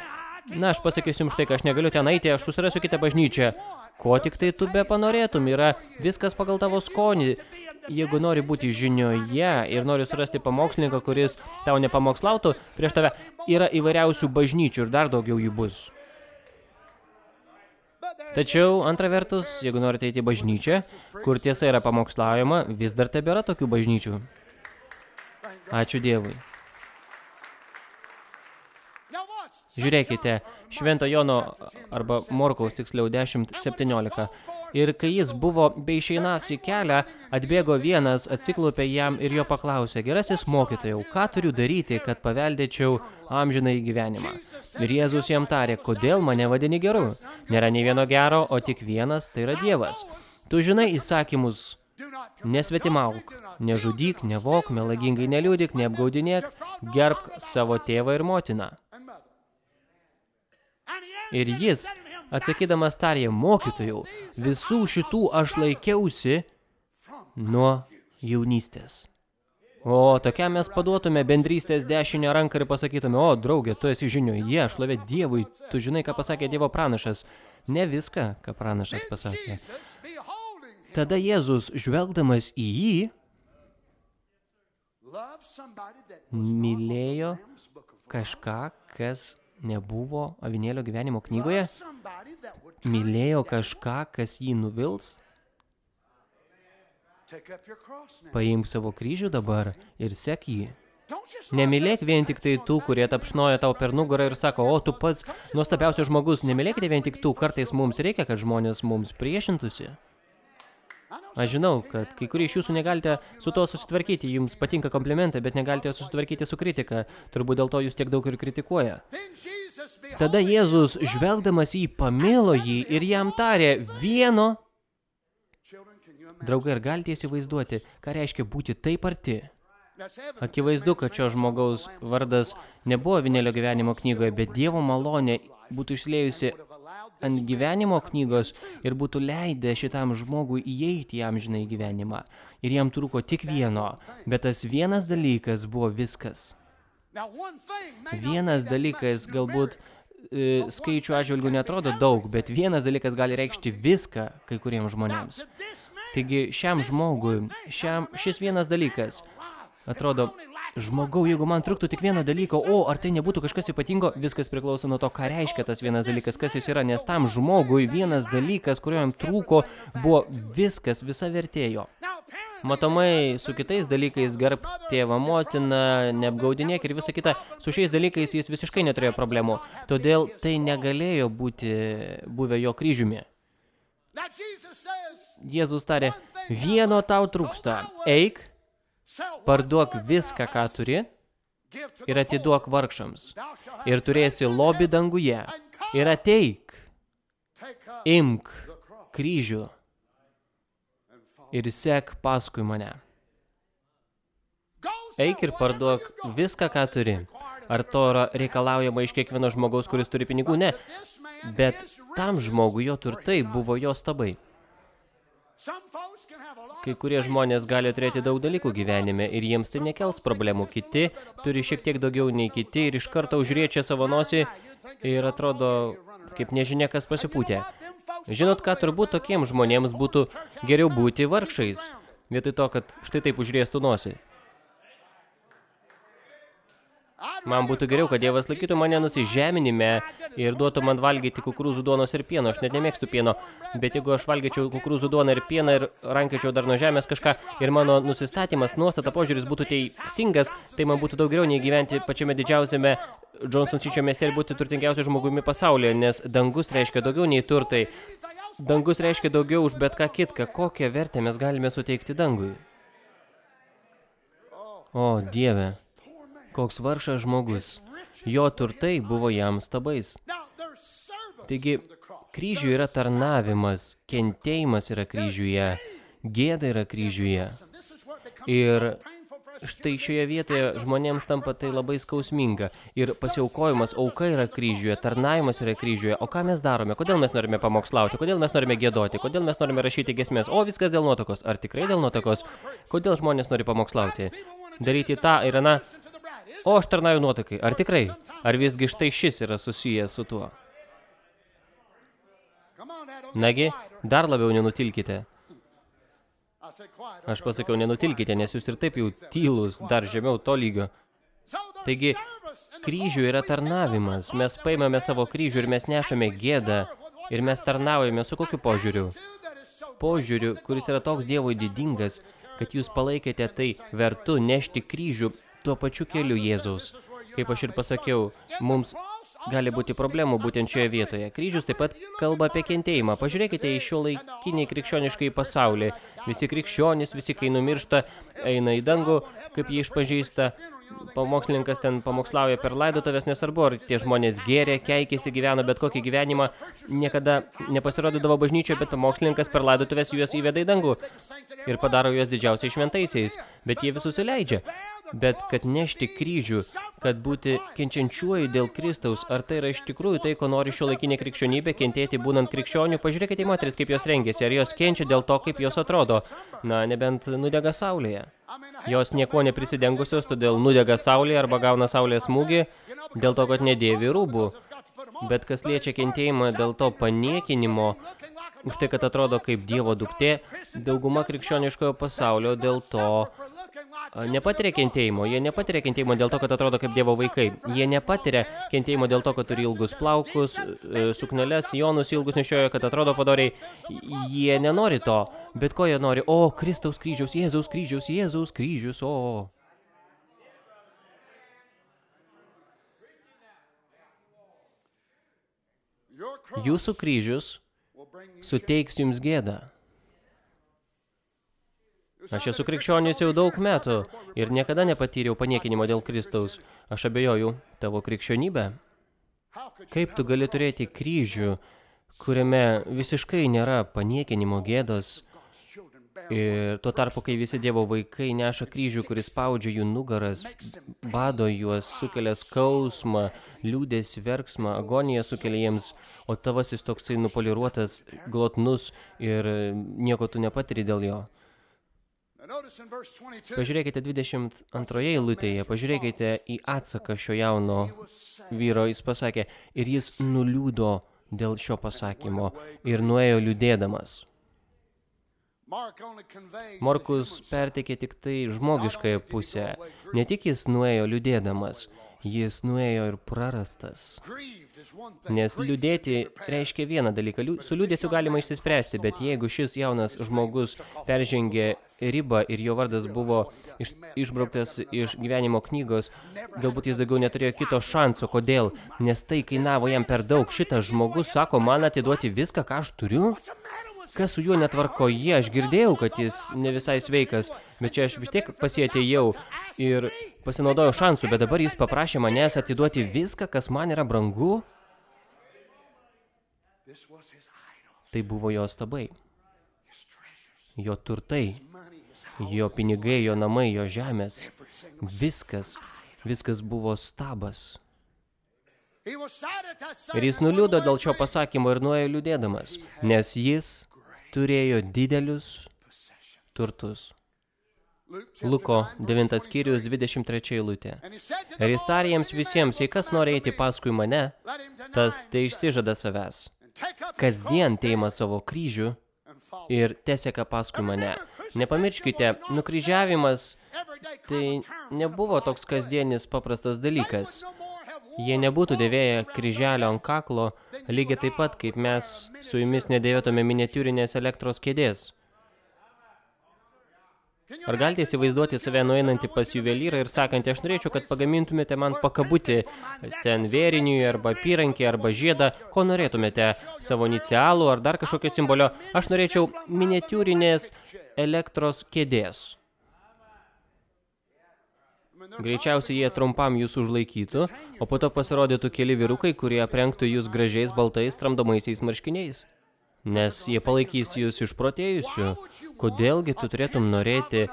Speaker 1: Na, aš pasakysiu jums štai, kad aš negaliu ten eiti, aš susirasiu kitą bažnyčią. Ko tik tai tu be panorėtum, yra viskas pagal tavo skonį. Jeigu nori būti žinioje ir nori surasti pamokslininką, kuris tau nepamokslautų, prieš tave yra įvairiausių bažnyčių ir dar daugiau jų bus. Tačiau, antra vertus, jeigu norite eiti į bažnyčią, kur tiesa yra pamokslaujama, vis dar tebėra tokių bažnyčių. Ačiū Dievui. Žiūrėkite, Švento Jono arba Morkaus tiksliau 10.17. Ir kai jis buvo beišeinas į kelią, atbėgo vienas, atsiklaupė jam ir jo paklausė, gerasis mokytojau, ką turiu daryti, kad paveldėčiau amžiną į gyvenimą. Ir Jėzus jam tarė, kodėl mane vadini geru? Nėra nei vieno gero, o tik vienas, tai yra Dievas. Tu žinai įsakymus, nesvetimauk, nežudyk, nevok, melagingai neliūdik, neapgaudinėk, gerbk savo tėvą ir motiną. Ir jis Atsakydamas tarė, mokytojau, visų šitų aš laikiausi nuo jaunystės. O tokiam mes paduotume bendrystės dešinę ranką ir pasakytume, o draugė, tu esi žinioje, šlovė Dievui, tu žinai, ką pasakė Dievo pranašas. Ne viską, ką pranašas pasakė. Tada Jėzus, žvelgdamas į jį, mylėjo kažką, kas nebuvo avinėlio gyvenimo knygoje, mylėjo kažką, kas jį nuvils, paimk savo kryžių dabar ir sek jį. Nemylėk vien tik tai tų, kurie tapšnoja tau per nugarą ir sako, o tu pats nuostabiausias žmogus, nemylėkite vien tik tų, kartais mums reikia, kad žmonės mums priešintųsi. Aš žinau, kad kai kurie iš jūsų negalite su to susitvarkyti, jums patinka komplimentai, bet negalite susitvarkyti su kritika, turbūt dėl to jūs tiek daug ir kritikuoja. Tada Jėzus, žvelgdamas jį, pamilo jį ir jam tarė vieno. Draugai, ar galite įsivaizduoti, ką reiškia būti taip arti? Akivaizdu, kad šio žmogaus vardas nebuvo Vinėlio gyvenimo knygoje, bet Dievo malonė būtų išlėjusi ant gyvenimo knygos ir būtų leidę šitam žmogui įeiti į amžinai gyvenimą. Ir jam trūko tik vieno, bet tas vienas dalykas buvo viskas. Vienas dalykas galbūt e, skaičių atžvilgių netrodo daug, bet vienas dalykas gali reikšti viską kai kuriems žmonėms. Taigi šiam žmogui, šiam, šis vienas dalykas – Atrodo, žmogau, jeigu man truktų tik vieno dalyko, o ar tai nebūtų kažkas ypatingo, viskas priklauso nuo to, ką reiškia tas vienas dalykas, kas jis yra, nes tam žmogui vienas dalykas, kurio jam trūko, buvo viskas, visa vertėjo. Matomai, su kitais dalykais garb tėvą motiną, neapgaudinėk ir visa kita, su šiais dalykais jis visiškai neturėjo problemų, todėl tai negalėjo būti buvę jo kryžiumi. Jėzus tarė, vieno tau trūksta, eik, Parduok viską, ką turi ir atiduok vargšams. Ir turėsi lobį danguje. Ir ateik, imk kryžių ir sek paskui mane. Eik ir parduok viską, ką turi. Ar to reikalaujama iš kiekvieno žmogaus, kuris turi pinigų? Ne. Bet tam žmogui jo turtai buvo jo stabai. Kai kurie žmonės gali turėti daug dalykų gyvenime ir jiems tai nekels problemų. Kiti turi šiek tiek daugiau nei kiti ir iš karto užriečia savo nosį ir atrodo kaip nežinia kas pasipūtė. Žinot, ką turbūt tokiems žmonėms būtų geriau būti vargšais, vietoj to, kad štai taip užriestų nosį. Man būtų geriau, kad Dievas laikytų mane nusižeminime ir duotų man valgyti kukurūzų duonos ir pieno. Aš net nemėgstu pieno, bet jeigu aš valgyčiau kukurūzų duoną ir pieną ir rankėčiau dar nuo žemės kažką ir mano nusistatymas, nuostata, požiūris būtų teisingas, tai man būtų daug geriau nei gyventi pačiame didžiausiame Johnson Sičio mieste ir būti turtingiausiu žmogumi pasaulyje, nes dangus reiškia daugiau nei turtai. Dangus reiškia daugiau už bet ką kitką. Kokią vertę mes galime suteikti dangui? O, Dieve. Koks varšas žmogus. Jo turtai buvo jam stabais. Taigi, kryžių yra tarnavimas, kentėjimas yra kryžiuje, gėda yra kryžiuje. Ir štai šioje vietoje žmonėms tampa tai labai skausminga. Ir pasiaukojimas, auka yra kryžiuje, tarnavimas yra kryžiuje. O ką mes darome? Kodėl mes norime pamokslauti? Kodėl mes norime gėdoti? Kodėl mes norime rašyti gesmės? O viskas dėl nuotokos. Ar tikrai dėl nuotokos? Kodėl žmonės nori pamokslauti? Daryti tą ir aną O aš tarnauju nuotakai. Ar tikrai? Ar visgi štai šis yra susijęs su tuo? Nagi, dar labiau nenutilkite. Aš pasakiau, nenutilkite, nes jūs ir taip jau tylus, dar žemiau to lygio. Taigi, kryžių yra tarnavimas. Mes paimame savo kryžių ir mes nešame gėdą. Ir mes tarnaujame su kokiu požiūriu? Požiūriu, kuris yra toks Dievui didingas, kad jūs palaikėte tai vertu nešti kryžių tuo pačiu keliu Jėzaus. Kaip aš ir pasakiau, mums gali būti problemų būtent šioje vietoje. Kryžius taip pat kalba apie kentėjimą. Pažiūrėkite į šio laikinį krikščioniškai pasaulį. Visi krikščionys, visi kai numiršta, eina į dangų, kaip jie išpažįsta. Pamokslininkas ten pamokslauja per laidotuvės, nesvarbu, ar tie žmonės gėrė, keikėsi, gyveno bet kokį gyvenimą, niekada nepasirodydavo bažnyčioje, bet pamokslininkas per laidotuvės juos įveda į dangų ir padaro juos didžiausiai šventaisiais, bet jie visus įleidžia. Bet kad nešti kryžių, kad būti kenčiančiuoju dėl Kristaus, ar tai yra iš tikrųjų tai, ko nori šio laikinė krikščionybė, kentėti būnant krikščionių, pažiūrėkite į moteris, kaip jos rengiasi, ar jos kenčia dėl to, kaip jos atrodo, na, nebent nudega saulėje. Jos nieko neprisidengusios, todėl nudega saulėje arba gauna saulės smūgį, dėl to, kad nedėvi rūbų. Bet kas liečia kentėjimą dėl to paniekinimo, už tai, kad atrodo kaip Dievo duktė, dauguma krikščioniškojo pasaulio dėl to nepatiria kentėjimo. Jie nepatiria kentėjimo dėl to, kad atrodo kaip Dievo vaikai. Jie nepatiria kentėjimo dėl to, kad turi ilgus plaukus, e, sukneles, jonus ilgus nešioja, kad atrodo padoriai. Jie nenori to. Bet ko jie nori? O, Kristaus kryžiaus, Jėzaus kryžiaus, Jėzaus kryžius, o. Jūsų kryžius suteiks jums gėdą. Aš esu krikščionis jau daug metų ir niekada nepatyriau paniekinimo dėl Kristaus. Aš abejoju tavo krikščionybę. Kaip tu gali turėti kryžių, kuriame visiškai nėra paniekinimo gėdos ir tuo tarpu, kai visi Dievo vaikai neša kryžių, kuris spaudžia jų nugaras, bado juos, sukelia skausmą, liūdės, verksmą, agoniją sukelia jiems, o tavasis toksai nupoliruotas, glotnus ir nieko tu nepatiri dėl jo. Pažiūrėkite 22 eilutėje, pažiūrėkite į atsaką šio jauno vyro, jis pasakė, ir jis nuliūdo dėl šio pasakymo ir nuėjo liūdėdamas. Morkus perteikė tik tai žmogiškąją pusę, ne tik jis nuėjo liūdėdamas, jis nuėjo ir prarastas. Nes liūdėti reiškia vieną dalyką. Su liūdėsiu galima išsispręsti, bet jeigu šis jaunas žmogus peržengė ribą ir jo vardas buvo iš, išbrauktas iš gyvenimo knygos, galbūt jis daugiau neturėjo kito šanso. Kodėl? Nes tai kainavo jam per daug. Šitas žmogus sako, man atiduoti viską, ką aš turiu? Kas su juo netvarkoje? Aš girdėjau, kad jis ne visai sveikas, bet čia aš vis tiek pasietėjau ir pasinaudojau šansų, bet dabar jis paprašė manęs atiduoti viską, kas man yra brangu. Tai buvo jo stabai, jo turtai, jo pinigai, jo namai, jo žemės. Viskas, viskas buvo stabas. Ir jis nuliūdo dėl šio pasakymo ir nuėjo liūdėdamas, nes jis turėjo didelius turtus. Luko 9 skyrius 23 eilutė. Ir jis tarė jiems visiems, jei kas nori eiti paskui mane, tas tai išsižada savęs kasdien teima savo kryžių ir teseka paskui mane. Nepamirškite, nukryžiavimas tai nebuvo toks kasdienis paprastas dalykas. Jie nebūtų dėvėję kryželio ant kaklo, lygiai taip pat, kaip mes su jumis nedėvėtume miniatiūrinės elektros kėdės. Ar galite įsivaizduoti save nueinantį pas juvelyrą ir sakantį, aš norėčiau, kad pagamintumėte man pakabutį ten vėriniui arba pyrankį arba žiedą, ko norėtumėte, savo inicialų ar dar kažkokio simbolio. Aš norėčiau miniatiūrinės elektros kėdės. Greičiausiai jie trumpam jūs užlaikytų, o po to pasirodytų keli vyrukai, kurie aprengtų jūs gražiais baltais tramdomaisiais marškiniais nes jie palaikys jūs išprotėjusiu. Kodėlgi tu turėtum norėti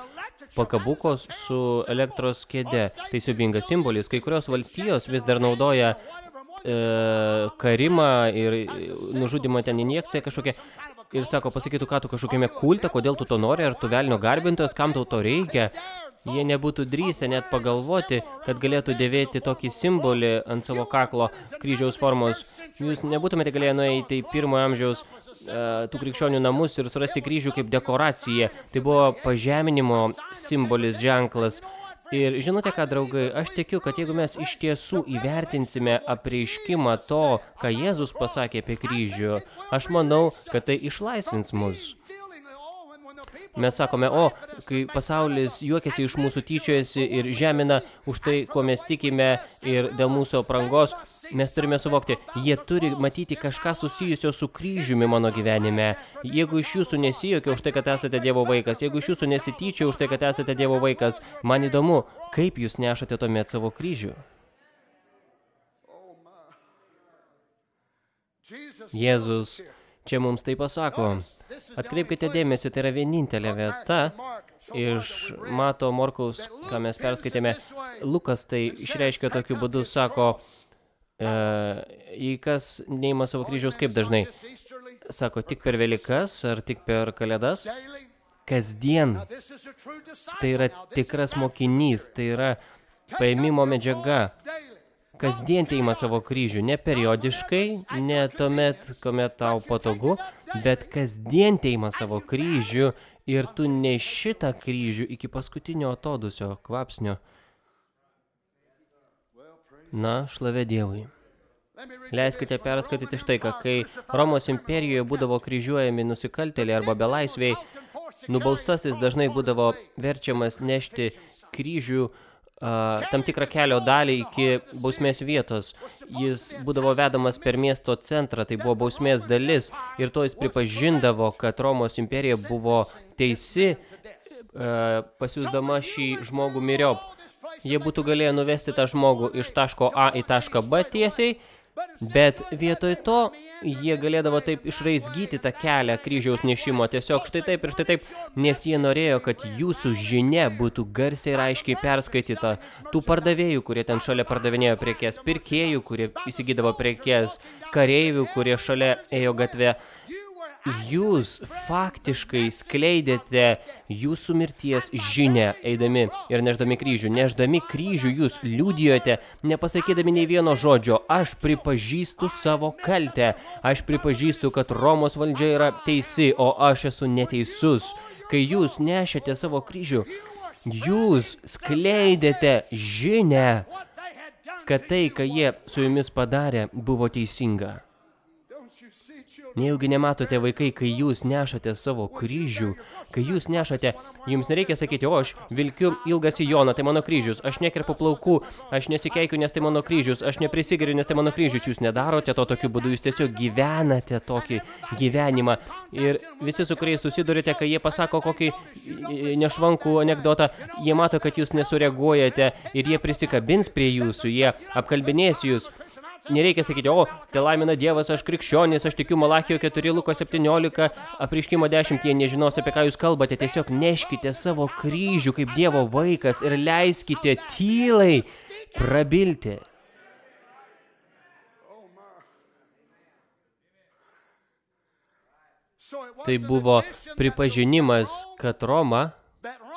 Speaker 1: pakabukos su elektros kėde? Tai siubingas simbolis. Kai kurios valstijos vis dar naudoja e, karimą ir nužudimą ten injekciją kažkokią. Ir sako, pasakytų, ką tu kažkokiame kulte, kodėl tu to nori, ar tu velnio garbintojas, kam tau to reikia. Jie nebūtų drįsę net pagalvoti, kad galėtų dėvėti tokį simbolį ant savo kaklo kryžiaus formos. Jūs nebūtumėte galėję nueiti į pirmojo amžiaus E, tų krikščionių namus ir surasti kryžių kaip dekoraciją. Tai buvo pažeminimo simbolis, ženklas. Ir žinote ką, draugai, aš tikiu, kad jeigu mes iš tiesų įvertinsime apreiškimą to, ką Jėzus pasakė apie kryžių, aš manau, kad tai išlaisvins mus. Mes sakome, o, kai pasaulis juokiasi iš mūsų tyčiojasi ir žemina už tai, kuo mes tikime ir dėl mūsų aprangos, mes turime suvokti, jie turi matyti kažką susijusio su kryžiumi mano gyvenime. Jeigu iš jūsų nesijokia už tai, kad esate Dievo vaikas, jeigu iš jūsų nesityčia už tai, kad esate Dievo vaikas, man įdomu, kaip jūs nešate tuomet savo kryžių. Jėzus čia mums tai pasako. Atkreipkite dėmesį, tai yra vienintelė vieta iš Mato Morkaus, ką mes perskaitėme. Lukas tai išreiškia tokiu būdu, sako, e, jei kas neima savo kryžiaus kaip dažnai. Sako, tik per Velykas ar tik per Kalėdas? Kasdien. Tai yra tikras mokinys, tai yra paėmimo medžiaga kasdien teima savo kryžių, ne periodiškai, ne tuomet, kuomet tau patogu, bet kasdien teima savo kryžių ir tu neši tą kryžių iki paskutinio atodusio kvapsnio. Na, šlavė Dievui. Leiskite perskaityti štai ką, kai Romos imperijoje būdavo kryžiuojami nusikaltėliai arba belaisviai, nubaustasis dažnai būdavo verčiamas nešti kryžių tam tikrą kelio dalį iki bausmės vietos. Jis būdavo vedamas per miesto centrą, tai buvo bausmės dalis ir to jis pripažindavo, kad Romos imperija buvo teisi, pasiūsdama šį žmogų miriop. Jie būtų galėję nuvesti tą žmogų iš taško A į tašką B tiesiai, Bet vietoj to jie galėdavo taip išraizgyti tą kelią kryžiaus nešimo, tiesiog štai taip ir štai taip, nes jie norėjo, kad jūsų žinia būtų garsiai ir aiškiai perskaityta. Tų pardavėjų, kurie ten šalia pardavinėjo prekes, pirkėjų, kurie įsigydavo prekes, kareivių, kurie šalia ėjo gatve jūs faktiškai skleidėte jūsų mirties žinę eidami ir neždami kryžių. Neždami kryžių jūs liūdijote, nepasakydami nei vieno žodžio. Aš pripažįstu savo kaltę. Aš pripažįstu, kad Romos valdžia yra teisi, o aš esu neteisus. Kai jūs nešėte savo kryžių, jūs skleidėte žinę, kad tai, ką jie su jumis padarė, buvo teisinga. Nejaugi nematote vaikai, kai jūs nešate savo kryžių, kai jūs nešate, jums nereikia sakyti, o aš vilkiu ilgą sijoną, tai mano kryžius, aš nekerpu plaukų, aš nesikeikiu, nes tai mano kryžius, aš neprisigeriu, nes tai mano kryžius, jūs nedarote to tokiu būdu, jūs tiesiog gyvenate tokį gyvenimą. Ir visi, su kuriais susidurite, kai jie pasako kokį nešvankų anegdotą, jie mato, kad jūs nesureaguojate ir jie prisikabins prie jūsų, jie apkalbinės jūs. Nereikia sakyti, o, te laimina Dievas, aš krikščionis, aš tikiu Malachijo 4, Luko 17, apriškimo 10, jie nežinos, apie ką jūs kalbate, tiesiog neškite savo kryžių kaip Dievo vaikas ir leiskite tylai prabilti. Tai buvo pripažinimas, kad Roma,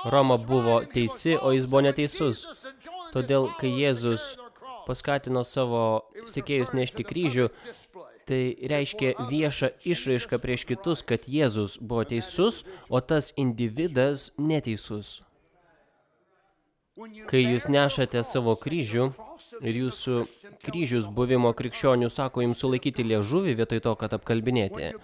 Speaker 1: Roma buvo teisi, o jis buvo neteisus. Todėl, kai Jėzus paskatino savo sekėjus nešti kryžių, tai reiškia viešą išraišką prieš kitus, kad Jėzus buvo teisus, o tas individas neteisus. Kai jūs nešate savo kryžių ir jūsų kryžius buvimo krikščionių sako jums sulaikyti liežuvį vietoj to, kad apkalbinėti,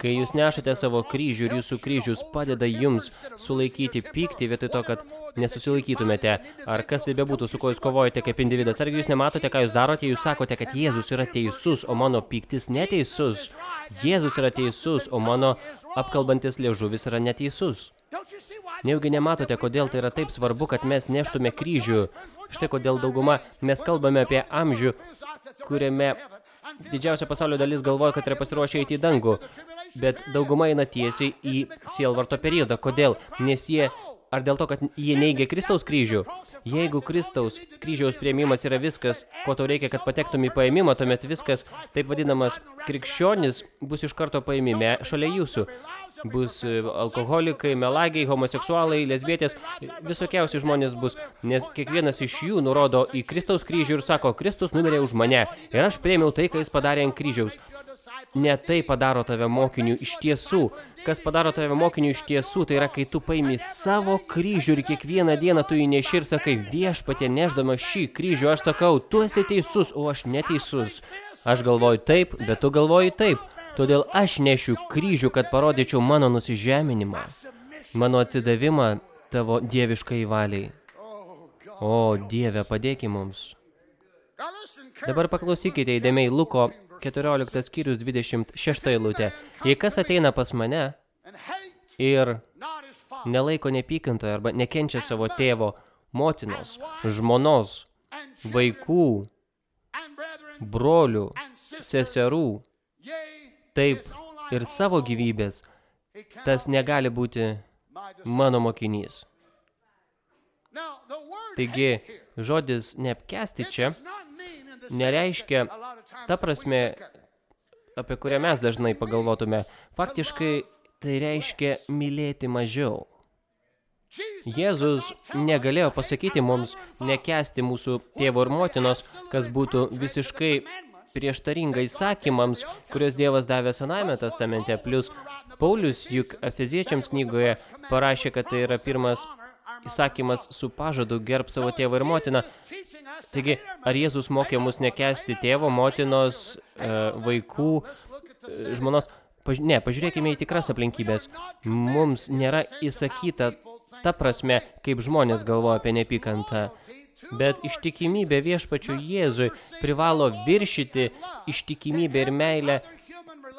Speaker 1: kai jūs nešate savo kryžių ir jūsų kryžius padeda jums sulaikyti pyktį vietoj to, kad nesusilaikytumėte, ar kas tai bebūtų, su kuo jūs kovojate kaip individas, argi jūs nematote, ką jūs darote, jūs sakote, kad Jėzus yra teisus, o mano pyktis neteisus. Jėzus yra teisus, o mano apkalbantis liežuvis yra neteisus. Nejaugi nematote, kodėl tai yra taip svarbu, kad mes neštume kryžių. Štai kodėl dauguma mes kalbame apie amžių, kuriame didžiausia pasaulio dalis galvoja, kad yra pasiruošę eiti į dangų. Bet dauguma eina tiesiai į sielvarto periodą. Kodėl? Nes jie, ar dėl to, kad jie neigia Kristaus kryžių? Jeigu Kristaus kryžiaus prieimimas yra viskas, ko tau reikia, kad patektum į paėmimą, tuomet viskas, taip vadinamas, krikščionis bus iš karto paėmime šalia jūsų bus e, alkoholikai, melagiai, homoseksualai, lesbietės, visokiausi žmonės bus, nes kiekvienas iš jų nurodo į Kristaus kryžių ir sako, Kristus numirė už mane ir aš priemiau tai, ką jis padarė ant kryžiaus. Ne tai padaro tave mokiniu iš tiesų. Kas padaro tave mokiniu iš tiesų, tai yra, kai tu paimi savo kryžių ir kiekvieną dieną tu jį neši ir sakai, viešpatė neždama šį kryžių, aš sakau, tu esi teisus, o aš neteisus. Aš galvoju taip, bet tu galvoji taip. Todėl aš nešiu kryžių, kad parodyčiau mano nusižeminimą, mano atsidavimą tavo dieviškai valiai. O, Dieve, padėki mums. Dabar paklausykite įdėmiai Luko 14 skyrius 26 eilutė. Jei kas ateina pas mane ir nelaiko nepykantoje arba nekenčia savo tėvo, motinos, žmonos, vaikų, brolių, seserų, taip ir savo gyvybės, tas negali būti mano mokinys. Taigi, žodis neapkesti čia nereiškia ta prasme, apie kurią mes dažnai pagalvotume. Faktiškai tai reiškia mylėti mažiau. Jėzus negalėjo pasakyti mums nekesti mūsų tėvo ir motinos, kas būtų visiškai prieštaringa įsakymams, kurios Dievas davė Senajame testamente, plus Paulius juk Efeziečiams knygoje parašė, kad tai yra pirmas įsakymas su pažadu gerb savo tėvą ir motiną. Taigi, ar Jėzus mokė mus nekesti tėvo, motinos, e, vaikų, e, žmonos? Paž ne, pažiūrėkime į tikras aplinkybės. Mums nėra įsakyta ta prasme, kaip žmonės galvoja apie nepykantą. Bet ištikimybė viešpačiu Jėzui privalo viršyti ištikimybę ir meilę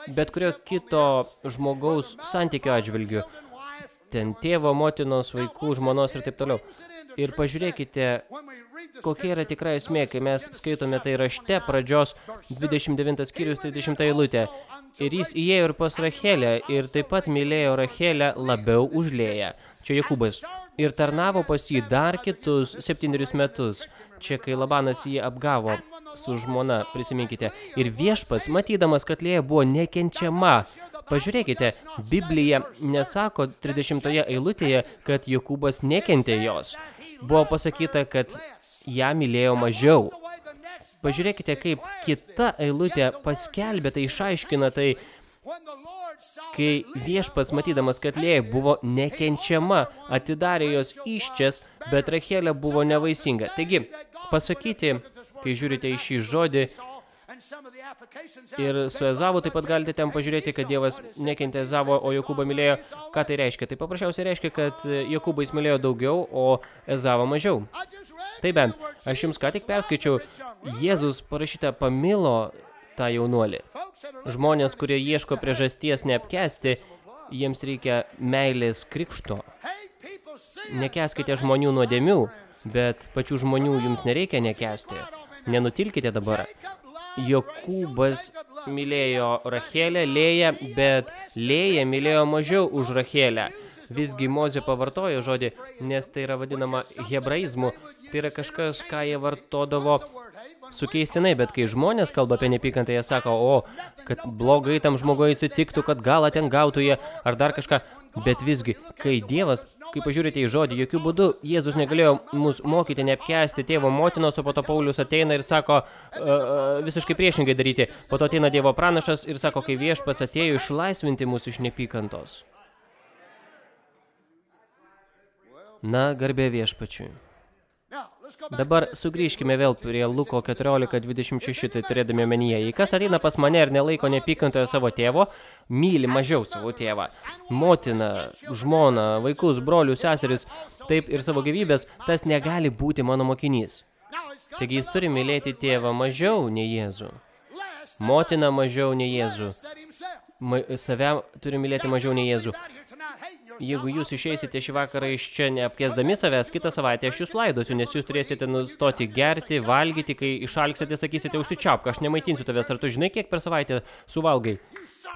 Speaker 1: bet kurio kito žmogaus santykio atžvilgiu. Ten tėvo, motinos, vaikų, žmonos ir taip toliau. Ir pažiūrėkite, kokia yra tikra esmė, kai mes skaitome tai rašte pradžios 29 skyrius 30 eilutė. Ir jis įėjo ir pas Rachelę ir taip pat mylėjo Rachelę labiau užlėję. Čia Jokūbas. Ir tarnavo pas jį dar kitus septynerius metus. Čia, kai Labanas jį apgavo su žmona, prisiminkite. Ir viešpats, matydamas, kad Lėja buvo nekenčiama, pažiūrėkite, Biblija nesako 30 eilutėje, kad Jokūbas nekentė jos. Buvo pasakyta, kad ją mylėjo mažiau. Pažiūrėkite, kaip kita eilutė paskelbė tai, išaiškina tai, kai viešpats matydamas, kad Lėja buvo nekenčiama, atidarė jos iščias, bet Rachelė buvo nevaisinga. Taigi, pasakyti, kai žiūrite į šį žodį, Ir su Ezavu taip pat galite ten pažiūrėti, kad Dievas nekentė Ezavo, o Jokūbą mylėjo. Ką tai reiškia? Tai paprasčiausiai reiškia, kad Jokūbą jis mylėjo daugiau, o Ezavo mažiau. Tai bent, aš jums ką tik perskaičiau, Jėzus parašyta pamilo tą jaunuolį. Žmonės, kurie ieško priežasties neapkesti, jiems reikia meilės krikšto. Nekeskite žmonių nuodėmių, bet pačių žmonių jums nereikia nekesti. Nenutilkite dabar. Jokūbas mylėjo Rachelę, Lėją, bet Lėja mylėjo mažiau už Rachelę. Visgi Mozė pavartojo žodį, nes tai yra vadinama hebraizmu. Tai yra kažkas, ką jie vartodavo sukeistinai, bet kai žmonės kalba apie nepykantą, jie sako, o, kad blogai tam žmogui atsitiktų, kad galą ten gautų jie, ar dar kažką. Bet visgi, kai Dievas, kai pažiūrite į žodį, jokių būdų Jėzus negalėjo mus mokyti neapkesti tėvo motinos, o po to Paulius ateina ir sako uh, visiškai priešingai daryti. Po to ateina Dievo pranašas ir sako, kai viešpats atėjo išlaisvinti mus iš nepykantos. Na, garbė viešpačiui. Dabar sugrįžkime vėl prie Luko 14.26, tai turėdami omenyje. Jei kas ateina pas mane ir nelaiko nepykantojo savo tėvo, myli mažiau savo tėvą. Motina, žmona, vaikus, brolius, seseris, taip ir savo gyvybės, tas negali būti mano mokinys. Taigi jis turi mylėti tėvą mažiau nei Jėzų. Motina mažiau nei Jėzų. Ma, save turi mylėti mažiau nei Jėzų. Jeigu jūs išeisite šį vakarą iš čia neapkėsdami savęs, kitą savaitę aš jūs laidosiu, nes jūs turėsite nustoti gerti, valgyti, kai išalksite, sakysite, užsičiapka, aš nemaitinsiu tavęs. Ar tu žinai, kiek per savaitę suvalgai?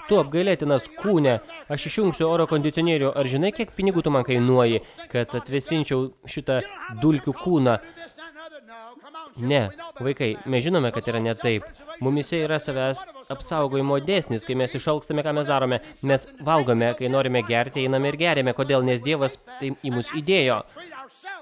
Speaker 1: Tu apgailėtinas kūne, aš išjungsiu oro kondicionierių, ar žinai, kiek pinigų tu man kainuoji, kad atvesinčiau šitą dulkių kūną? Ne, vaikai, mes žinome, kad yra ne taip. Mumise yra savęs apsaugojimo dėsnis, kai mes išalkstame, ką mes darome. Mes valgome, kai norime gerti, einame ir geriame. Kodėl? Nes Dievas tai į mus įdėjo.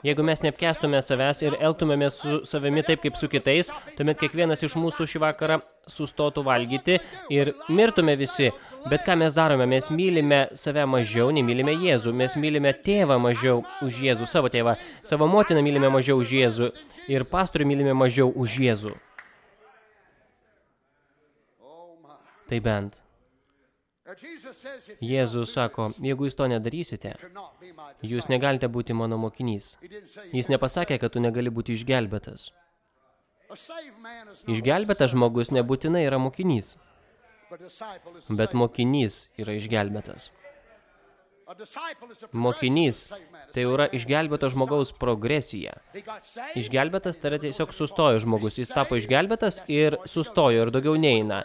Speaker 1: Jeigu mes neapkestume savęs ir elgtumėme su savimi taip kaip su kitais, tuomet kiekvienas iš mūsų šį vakarą sustotų valgyti ir mirtume visi. Bet ką mes darome? Mes mylime save mažiau, nemylime Jėzų. Mes mylime tėvą mažiau už Jėzų, savo tėvą. Savo motiną mylime mažiau už Jėzų. Ir pastorių mylime mažiau už Jėzų. Tai bent. Jėzus sako, jeigu jūs to nedarysite, jūs negalite būti mano mokinys. Jis nepasakė, kad tu negali būti išgelbėtas. Išgelbėtas žmogus nebūtinai yra mokinys, bet mokinys yra išgelbėtas. Mokinys tai yra išgelbėto žmogaus progresija. Išgelbėtas tai yra tiesiog sustojo žmogus. Jis tapo išgelbėtas ir sustojo ir daugiau neina.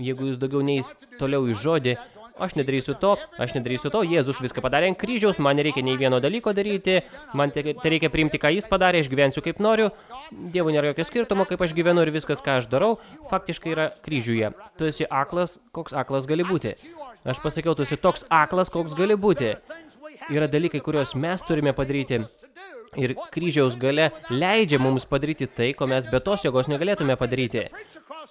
Speaker 1: Jeigu jūs daugiau neis toliau į žodį, aš nedarysiu to, aš nedarysiu to, Jėzus viską padarė ant kryžiaus, man nereikia nei vieno dalyko daryti, man te, te reikia priimti, ką jis padarė, aš gyvensiu kaip noriu, Dievo nėra jokio skirtumo, kaip aš gyvenu ir viskas, ką aš darau, faktiškai yra kryžiuje. Tu esi aklas, koks aklas gali būti. Aš pasakiau, tu esi toks aklas, koks gali būti. Yra dalykai, kuriuos mes turime padaryti ir kryžiaus gale leidžia mums padaryti tai, ko mes be tos jėgos negalėtume padaryti.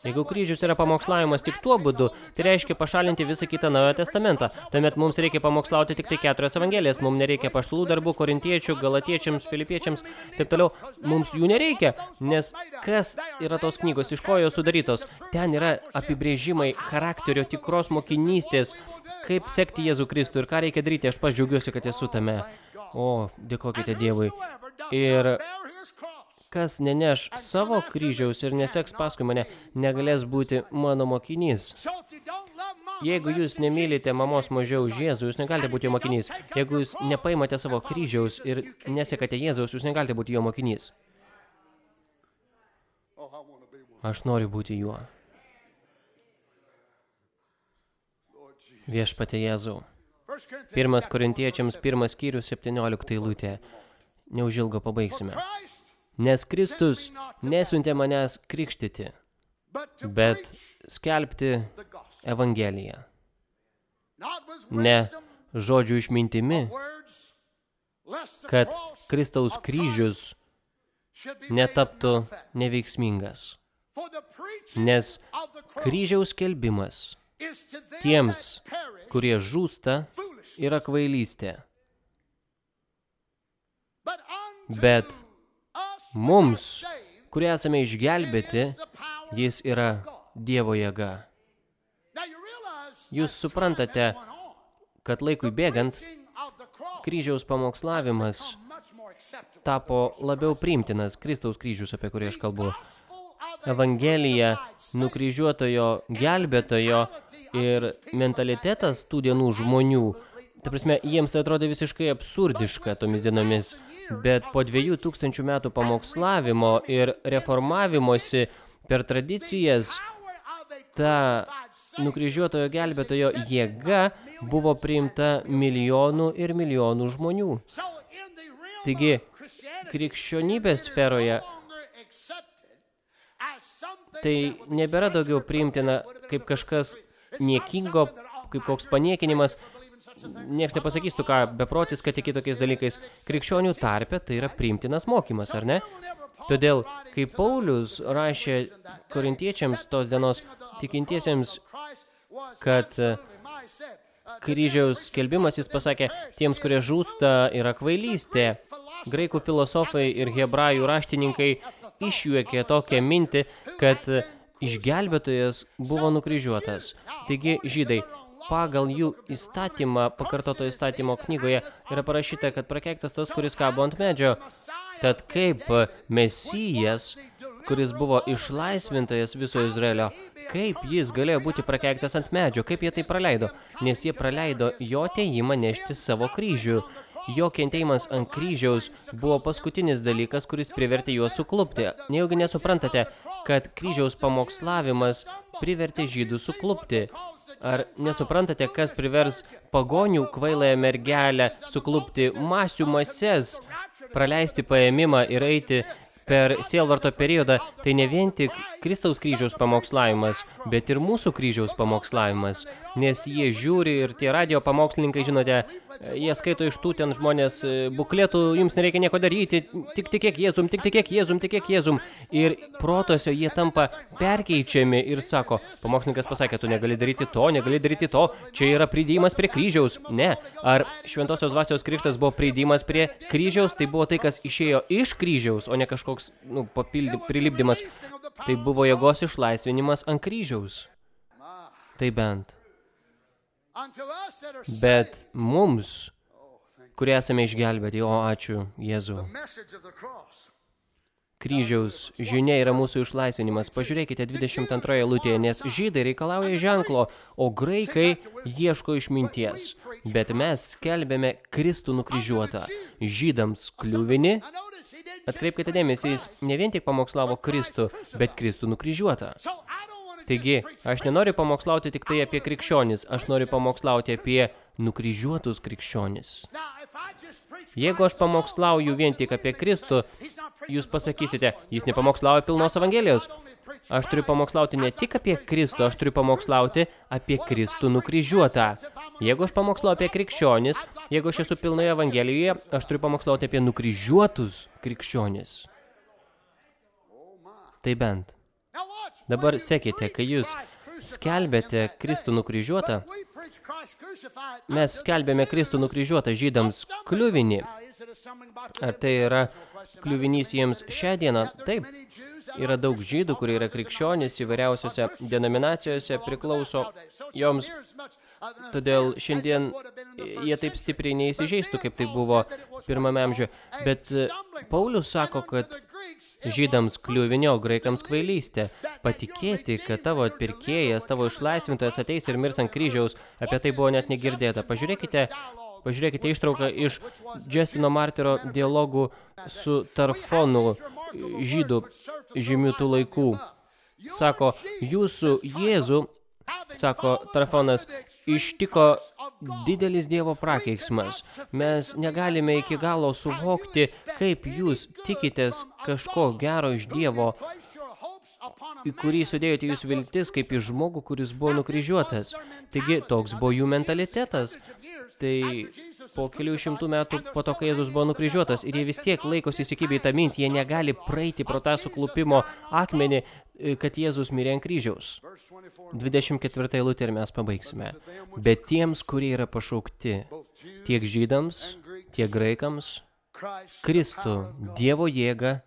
Speaker 1: Jeigu kryžius yra pamokslavimas tik tuo būdu, tai reiškia pašalinti visą kitą Naujojo testamentą. Tuomet mums reikia pamokslauti tik tai keturias evangelijas, mums nereikia paštalų darbų, korintiečių, galatiečiams, filipiečiams, taip toliau. Mums jų nereikia, nes kas yra tos knygos, iš ko jos sudarytos? Ten yra apibrėžimai charakterio tikros mokinystės, kaip sekti Jėzų Kristų ir ką reikia daryti. Aš pats džiaugiuosi, kad esu tame. O, dėkokite Dievui. Ir kas neneš savo kryžiaus ir neseks paskui mane, negalės būti mano mokinys. Jeigu jūs nemylite mamos mažiau už Jėzų, jūs negalite būti jo mokinys. Jeigu jūs nepaimate savo kryžiaus ir nesekate Jėzaus, jūs negalite būti jo mokinys. Aš noriu būti juo. Viešpate Jėzau. Pirmas korintiečiams, pirmas skyrius, 17 eilutė. Neužilgo pabaigsime. Nes Kristus nesiuntė manęs krikštyti, bet skelbti Evangeliją. Ne žodžių išmintimi, kad Kristaus kryžius netaptų neveiksmingas. Nes kryžiaus skelbimas tiems, kurie žūsta, yra kvailystė. Bet mums, kurie esame išgelbėti, jis yra Dievo jėga. Jūs suprantate, kad laikui bėgant, kryžiaus pamokslavimas tapo labiau priimtinas Kristaus kryžius, apie kurį aš kalbu. Evangelija nukryžiuotojo gelbėtojo ir mentalitetas tų dienų žmonių Ta prasme, jiems tai atrodė visiškai absurdiška tomis dienomis, bet po dviejų tūkstančių metų pamokslavimo ir reformavimosi per tradicijas, ta nukryžiuotojo gelbėtojo jėga buvo priimta milijonų ir milijonų žmonių. Taigi, krikščionybės sferoje tai nebėra daugiau priimtina kaip kažkas niekingo, kaip koks paniekinimas, nieks nepasakys tu ką, beprotis, kad tiki tokiais dalykais. Krikščionių tarpe tai yra priimtinas mokymas, ar ne? Todėl, kai Paulius rašė korintiečiams tos dienos tikintiesiems, kad e, kryžiaus skelbimas, jis pasakė, tiems, kurie žūsta, yra kvailystė. Graikų filosofai ir hebrajų raštininkai išjuokė tokią mintį, kad išgelbėtojas buvo nukryžiuotas. Taigi, žydai, pagal jų įstatymą, pakartoto įstatymo knygoje, yra parašyta, kad prakeiktas tas, kuris kabo ant medžio. Tad kaip Mesijas, kuris buvo išlaisvintojas viso Izraelio, kaip jis galėjo būti prakeiktas ant medžio, kaip jie tai praleido? Nes jie praleido jo teimą nešti savo kryžių. Jo kentėjimas ant kryžiaus buvo paskutinis dalykas, kuris privertė juos suklupti. Nejaugi nesuprantate, kad kryžiaus pamokslavimas privertė žydų suklupti. Ar nesuprantate, kas privers pagonių kvailąją mergelę suklupti masių mases, praleisti paėmimą ir eiti per sielvarto periodą, tai ne vien tik Kristaus kryžiaus pamokslavimas, bet ir mūsų kryžiaus pamokslavimas, nes jie žiūri ir tie radio pamokslininkai, žinote, jie skaito iš tų ten žmonės e, buklėtų, jums nereikia nieko daryti, tik tikėk Jėzum, tik tikėk Jėzum, tikėk Jėzum. Ir protosio jie tampa perkeičiami ir sako, pamokslininkas pasakė, tu negali daryti to, negali daryti to, čia yra pridėjimas prie kryžiaus. Ne, ar šventosios dvasios krikštas buvo pridėjimas prie kryžiaus, tai buvo tai, kas išėjo iš kryžiaus, o ne kažkoks, nu, papildy, prilipdymas. Tai buvo jėgos išlaisvinimas ant kryžiaus. Tai bent. Bet mums, kurie esame išgelbėti, o ačiū Jėzų. kryžiaus žinia yra mūsų išlaisvinimas. Pažiūrėkite 22 eilutėje, nes žydai reikalauja ženklo, o graikai ieško išminties. Bet mes skelbėme Kristų nukryžiuotą. Žydams kliuvinį. Atkreipkite dėmesį, jis ne vien tik pamokslavo Kristų, bet Kristų nukryžiuotą. Taigi, aš nenoriu pamokslauti tik tai apie krikščionis, aš noriu pamokslauti apie nukryžiuotus krikščionis. Jeigu aš pamokslauju vien tik apie Kristų, jūs pasakysite, jis nepamokslauja pilnos evangelijos. Aš turiu pamokslauti ne tik apie Kristų, aš turiu pamokslauti apie Kristų nukryžiuotą. Jeigu aš pamokslauju apie krikščionis, jeigu aš esu pilnoje evangelijoje, aš turiu pamokslauti apie nukryžiuotus krikščionis. Tai bent. Dabar sekite, kai jūs skelbėte Kristų nukryžiuotą, mes skelbėme Kristų nukryžiuotą žydams kliuvinį. Ar tai yra kliuvinys jiems šią dieną? Taip. Yra daug žydų, kurie yra krikščionys įvairiausiose denominacijose, priklauso joms. Todėl šiandien jie taip stipriai neįsižeistų, kaip tai buvo pirmame amžiuje. Bet Paulius sako, kad žydams kliuvinė, o graikams kvailystė. Patikėti, kad tavo atpirkėjas, tavo išlaisvintojas ateis ir mirs ant kryžiaus, apie tai buvo net negirdėta. Pažiūrėkite, pažiūrėkite ištrauką iš Justino Martiro dialogų su Tarfonu, žydų žymių tų laikų. Sako, jūsų Jėzų, sako Tarfonas, ištiko didelis Dievo prakeiksmas. Mes negalime iki galo suvokti, kaip jūs tikitės kažko gero iš Dievo, į kurį sudėjote jūs viltis, kaip į žmogų, kuris buvo nukryžiuotas. Taigi, toks buvo jų mentalitetas. Tai po kelių šimtų metų po to, kai Jėzus buvo nukryžiuotas ir jie vis tiek laikosi įsikibę į tą mintį, jie negali praeiti pro tą suklupimo akmenį, kad Jėzus mirė ant kryžiaus. 24 eilutė ir mes pabaigsime. Bet tiems, kurie yra pašaukti, tiek žydams, tiek graikams, Kristų, Dievo jėgą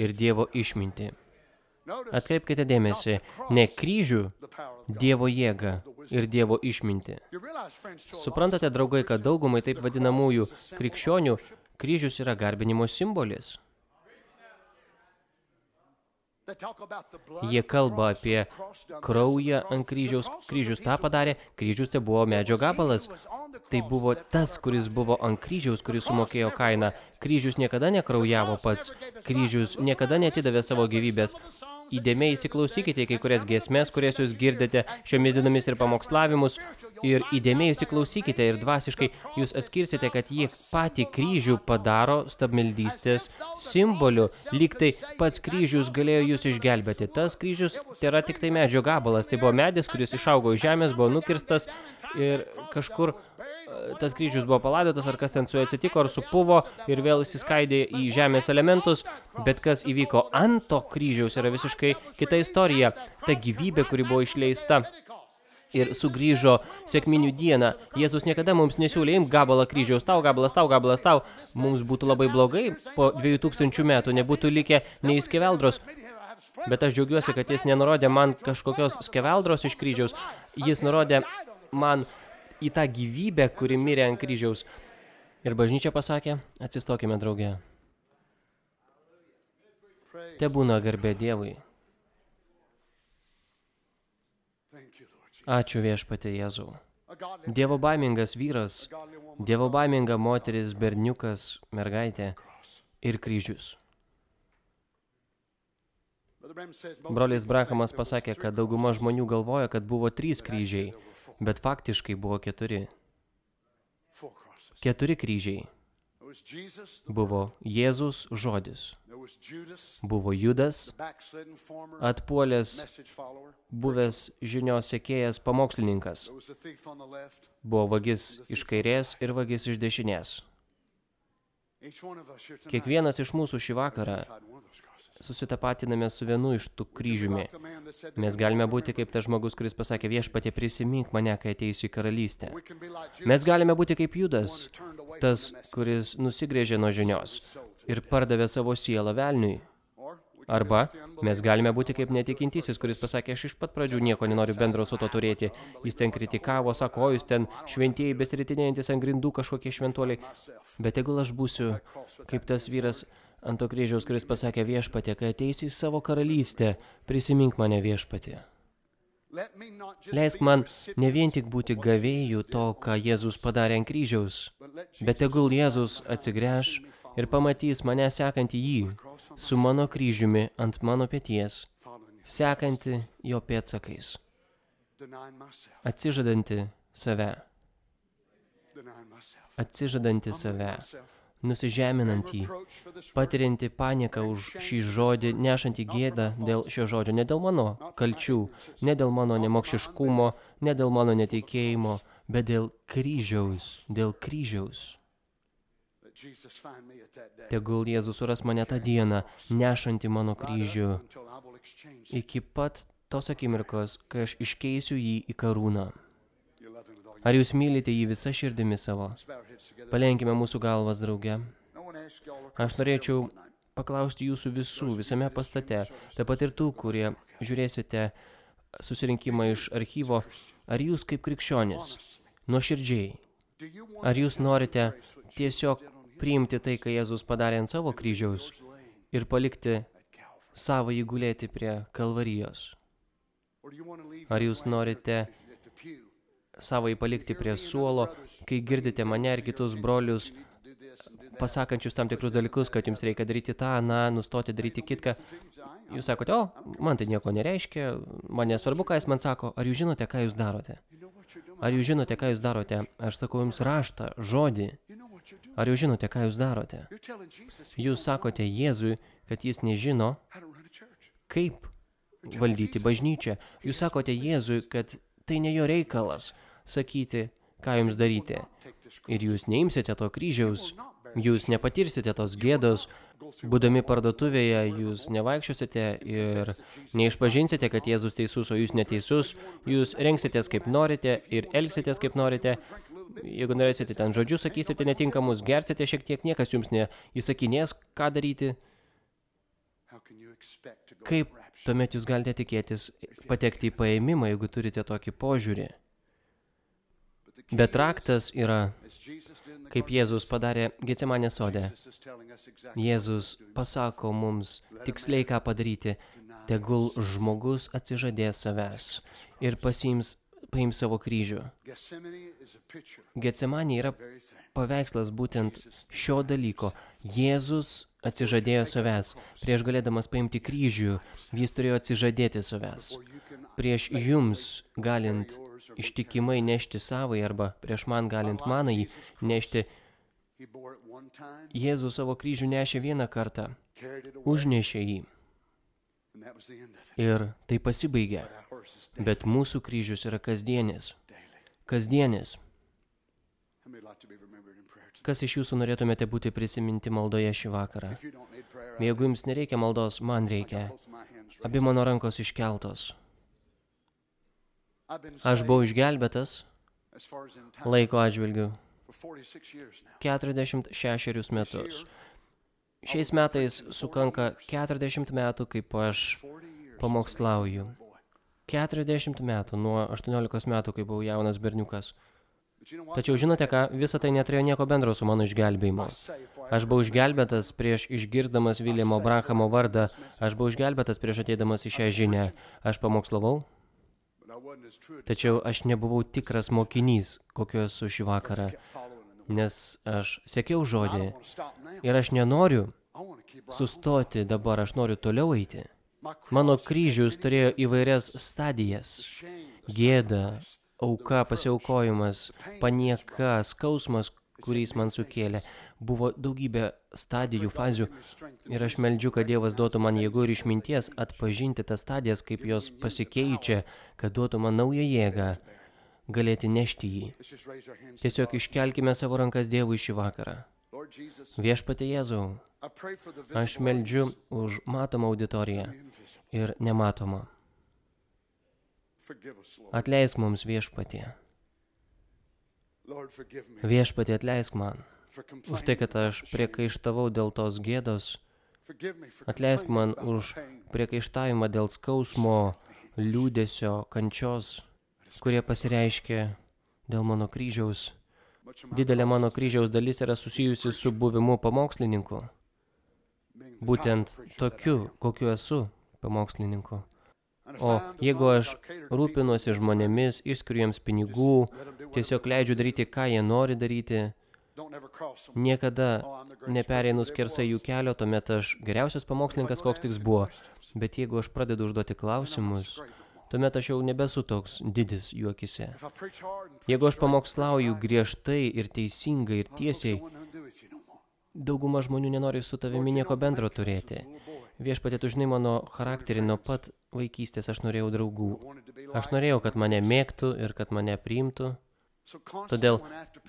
Speaker 1: ir Dievo išmintį. Atkreipkite dėmesį, ne kryžių, Dievo jėgą ir Dievo išmintį. Suprantate, draugai, kad daugumai taip vadinamųjų krikščionių kryžius yra garbinimo simbolis. Jie kalba apie kraują ant kryžiaus. Kryžius tą padarė, kryžius tai buvo medžio gabalas. Tai buvo tas, kuris buvo ant kryžiaus, kuris sumokėjo kainą. Kryžius niekada nekraujavo pats. Kryžius niekada netidavė savo gyvybės. Įdėmiai įsiklausykite kai kurias giesmes, kurias jūs girdite šiomis dienomis ir pamokslavimus, ir įdėmiai įsiklausykite ir dvasiškai jūs atskirsite, kad jie patį kryžių padaro stabmeldystės simboliu, lyg tai pats kryžius galėjo jūs išgelbėti. Tas kryžius tai yra tik tai medžio gabalas, tai buvo medis, kuris išaugo iš žemės, buvo nukirstas ir kažkur tas kryžius buvo palaidotas, ar kas ten su juo atsitiko, ar supuvo ir vėl įsiskaidė į žemės elementus, bet kas įvyko ant to kryžiaus yra visiškai kita istorija. Ta gyvybė, kuri buvo išleista ir sugrįžo sėkminių dieną. Jėzus niekada mums nesiūlė imk gabalą kryžiaus, tau gabalas, tau gabalas, tau. Mums būtų labai blogai, po 2000 metų nebūtų likę nei skeveldros. Bet aš džiaugiuosi, kad jis nenurodė man kažkokios skeveldros iš kryžiaus. Jis nurodė man į tą gyvybę, kuri mirė ant kryžiaus. Ir bažnyčia pasakė, atsistokime drauge. Te būna garbė Dievui. Ačiū viešpatė Jėzau. Dievo baimingas vyras, Dievo baiminga moteris, berniukas, mergaitė ir kryžius. Brolis Brakamas pasakė, kad dauguma žmonių galvoja, kad buvo trys kryžiai – bet faktiškai buvo keturi. Keturi kryžiai. Buvo Jėzus žodis. Buvo Judas, atpuolęs, buvęs žinios sekėjas pamokslininkas. Buvo vagis iš kairės ir vagis iš dešinės. Kiekvienas iš mūsų šį vakarą susitapatiname su vienu iš tų kryžiumi. Mes galime būti kaip tas žmogus, kuris pasakė viešpatė prisimink mane, kai ateisiu į karalystę. Mes galime būti kaip Judas, tas, kuris nusigrėžė nuo žinios ir pardavė savo sielą velniui. Arba mes galime būti kaip netikintysis, kuris pasakė, aš iš pat pradžių nieko nenoriu bendro su to turėti. Jis ten kritikavo, sako, jūs ten šventieji besiritinėjantis ant grindų kažkokie šventuoliai. Bet jeigu aš būsiu kaip tas vyras ant to kryžiaus, kuris pasakė viešpatė, kai ateisi į savo karalystę, prisimink mane viešpatė. Leisk man ne vien tik būti gavėjų to, ką Jėzus padarė ant kryžiaus, bet tegul Jėzus atsigręš ir pamatys mane sekantį jį, su mano kryžiumi ant mano pėties, sekanti jo pėtsakais, atsižadanti save, atsižadanti save, nusižeminantį, patiriantį paniką už šį žodį, nešantį gėdą dėl šio žodžio, ne dėl mano kalčių, ne dėl mano nemokšiškumo, ne dėl mano neteikėjimo, bet dėl kryžiaus, dėl kryžiaus. Tegul Jėzus suras mane tą dieną, nešantį mano kryžių, iki pat tos akimirkos, kai aš iškeisiu jį į karūną. Ar jūs mylite jį visą širdimi savo? Palenkime mūsų galvas drauge. Aš norėčiau paklausti jūsų visų, visame pastate, taip pat ir tų, kurie žiūrėsite susirinkimą iš archyvo, ar jūs kaip krikščionis, nuoširdžiai, ar jūs norite tiesiog priimti tai, ką Jėzus padarė ant savo kryžiaus ir palikti savo įgulėti prie kalvarijos? Ar jūs norite savai palikti prie suolo, kai girdite mane ir kitus brolius pasakančius tam tikrus dalykus, kad jums reikia daryti tą, na, nustoti daryti kitką. Jūs sakote, o, man tai nieko nereiškia, man nesvarbu, ką jis man sako, ar jūs žinote, ką jūs darote? Ar jūs žinote, ką jūs darote? Aš sakau jums raštą, žodį. Ar jūs žinote, ką jūs darote? Jūs sakote Jėzui, kad jis nežino, kaip valdyti bažnyčią. Jūs sakote Jėzui, kad tai ne jo reikalas sakyti, ką jums daryti. Ir jūs neimsite to kryžiaus, jūs nepatirsite tos gėdos, būdami parduotuvėje, jūs nevaikščiosite ir neišpažinsite, kad Jėzus teisus, o jūs neteisus, jūs renksitės kaip norite ir elgsitės kaip norite. Jeigu norėsite ten žodžius, sakysite netinkamus, gersite šiek tiek, niekas jums neįsakinės, ką daryti. Kaip tuomet jūs galite tikėtis patekti į paėmimą, jeigu turite tokį požiūrį? Bet raktas yra, kaip Jėzus padarė Getsemanės sode. Jėzus pasako mums tiksliai, ką padaryti. Tegul žmogus atsižadės savęs ir pasiims, paims savo kryžių. Getsemanė yra paveikslas būtent šio dalyko. Jėzus atsižadėjo savęs. Prieš galėdamas paimti kryžių, jis turėjo atsižadėti savęs. Prieš jums galint ištikimai nešti savai arba prieš man galint manai nešti. Jėzus savo kryžių nešė vieną kartą, užnešė jį. Ir tai pasibaigė. Bet mūsų kryžius yra kasdienis. Kasdienis. Kas iš jūsų norėtumėte būti prisiminti maldoje šį vakarą? Jeigu jums nereikia maldos, man reikia. Abi mano rankos iškeltos. Aš buvau išgelbėtas laiko atžvilgiu 46 metus. Šiais metais sukanka 40 metų, kaip aš pamokslauju. 40 metų, nuo 18 metų, kai buvau jaunas berniukas. Tačiau žinote ką, visa tai neturėjo nieko bendro su mano išgelbėjimu. Aš buvau išgelbėtas prieš išgirdamas Viljamo Brahamo vardą, aš buvau išgelbėtas prieš ateidamas į šią žinę. Aš pamokslavau, Tačiau aš nebuvau tikras mokinys, kokio esu šį vakarą, nes aš sekiau žodį ir aš nenoriu sustoti dabar, aš noriu toliau eiti. Mano kryžius turėjo įvairias stadijas – gėda, auka, pasiaukojimas, panieka, skausmas, kurį jis man sukėlė – Buvo daugybė stadijų, fazių ir aš meldžiu, kad Dievas duotų man jėgų ir išminties atpažinti tas stadijas, kaip jos pasikeičia, kad duotų man naują jėgą galėti nešti jį. Tiesiog iškelkime savo rankas Dievui šį vakarą. Viešpatė Jėzau, aš meldžiu už matomą auditoriją ir nematomą. Atleisk mums viešpatė. Viešpatė atleisk man už tai, kad aš priekaištavau dėl tos gėdos. Atleisk man už priekaištavimą dėl skausmo, liūdėsio, kančios, kurie pasireiškė dėl mano kryžiaus. Didelė mano kryžiaus dalis yra susijusi su buvimu pamokslininku. būtent tokiu, kokiu esu pamokslininku. O jeigu aš rūpinuosi žmonėmis, išskiriu jiems pinigų, tiesiog leidžiu daryti, ką jie nori daryti, niekada nepereinu skersai jų kelio, tuomet aš geriausias pamokslininkas, koks tiks buvo. Bet jeigu aš pradedu užduoti klausimus, tuomet aš jau nebesu toks didis juokise. Jeigu aš pamokslauju griežtai ir teisingai ir tiesiai, dauguma žmonių nenori su tavimi nieko bendro turėti. Viešpatė, tu žinai mano charakterį nuo pat vaikystės, aš norėjau draugų. Aš norėjau, kad mane mėgtų ir kad mane priimtų. Todėl,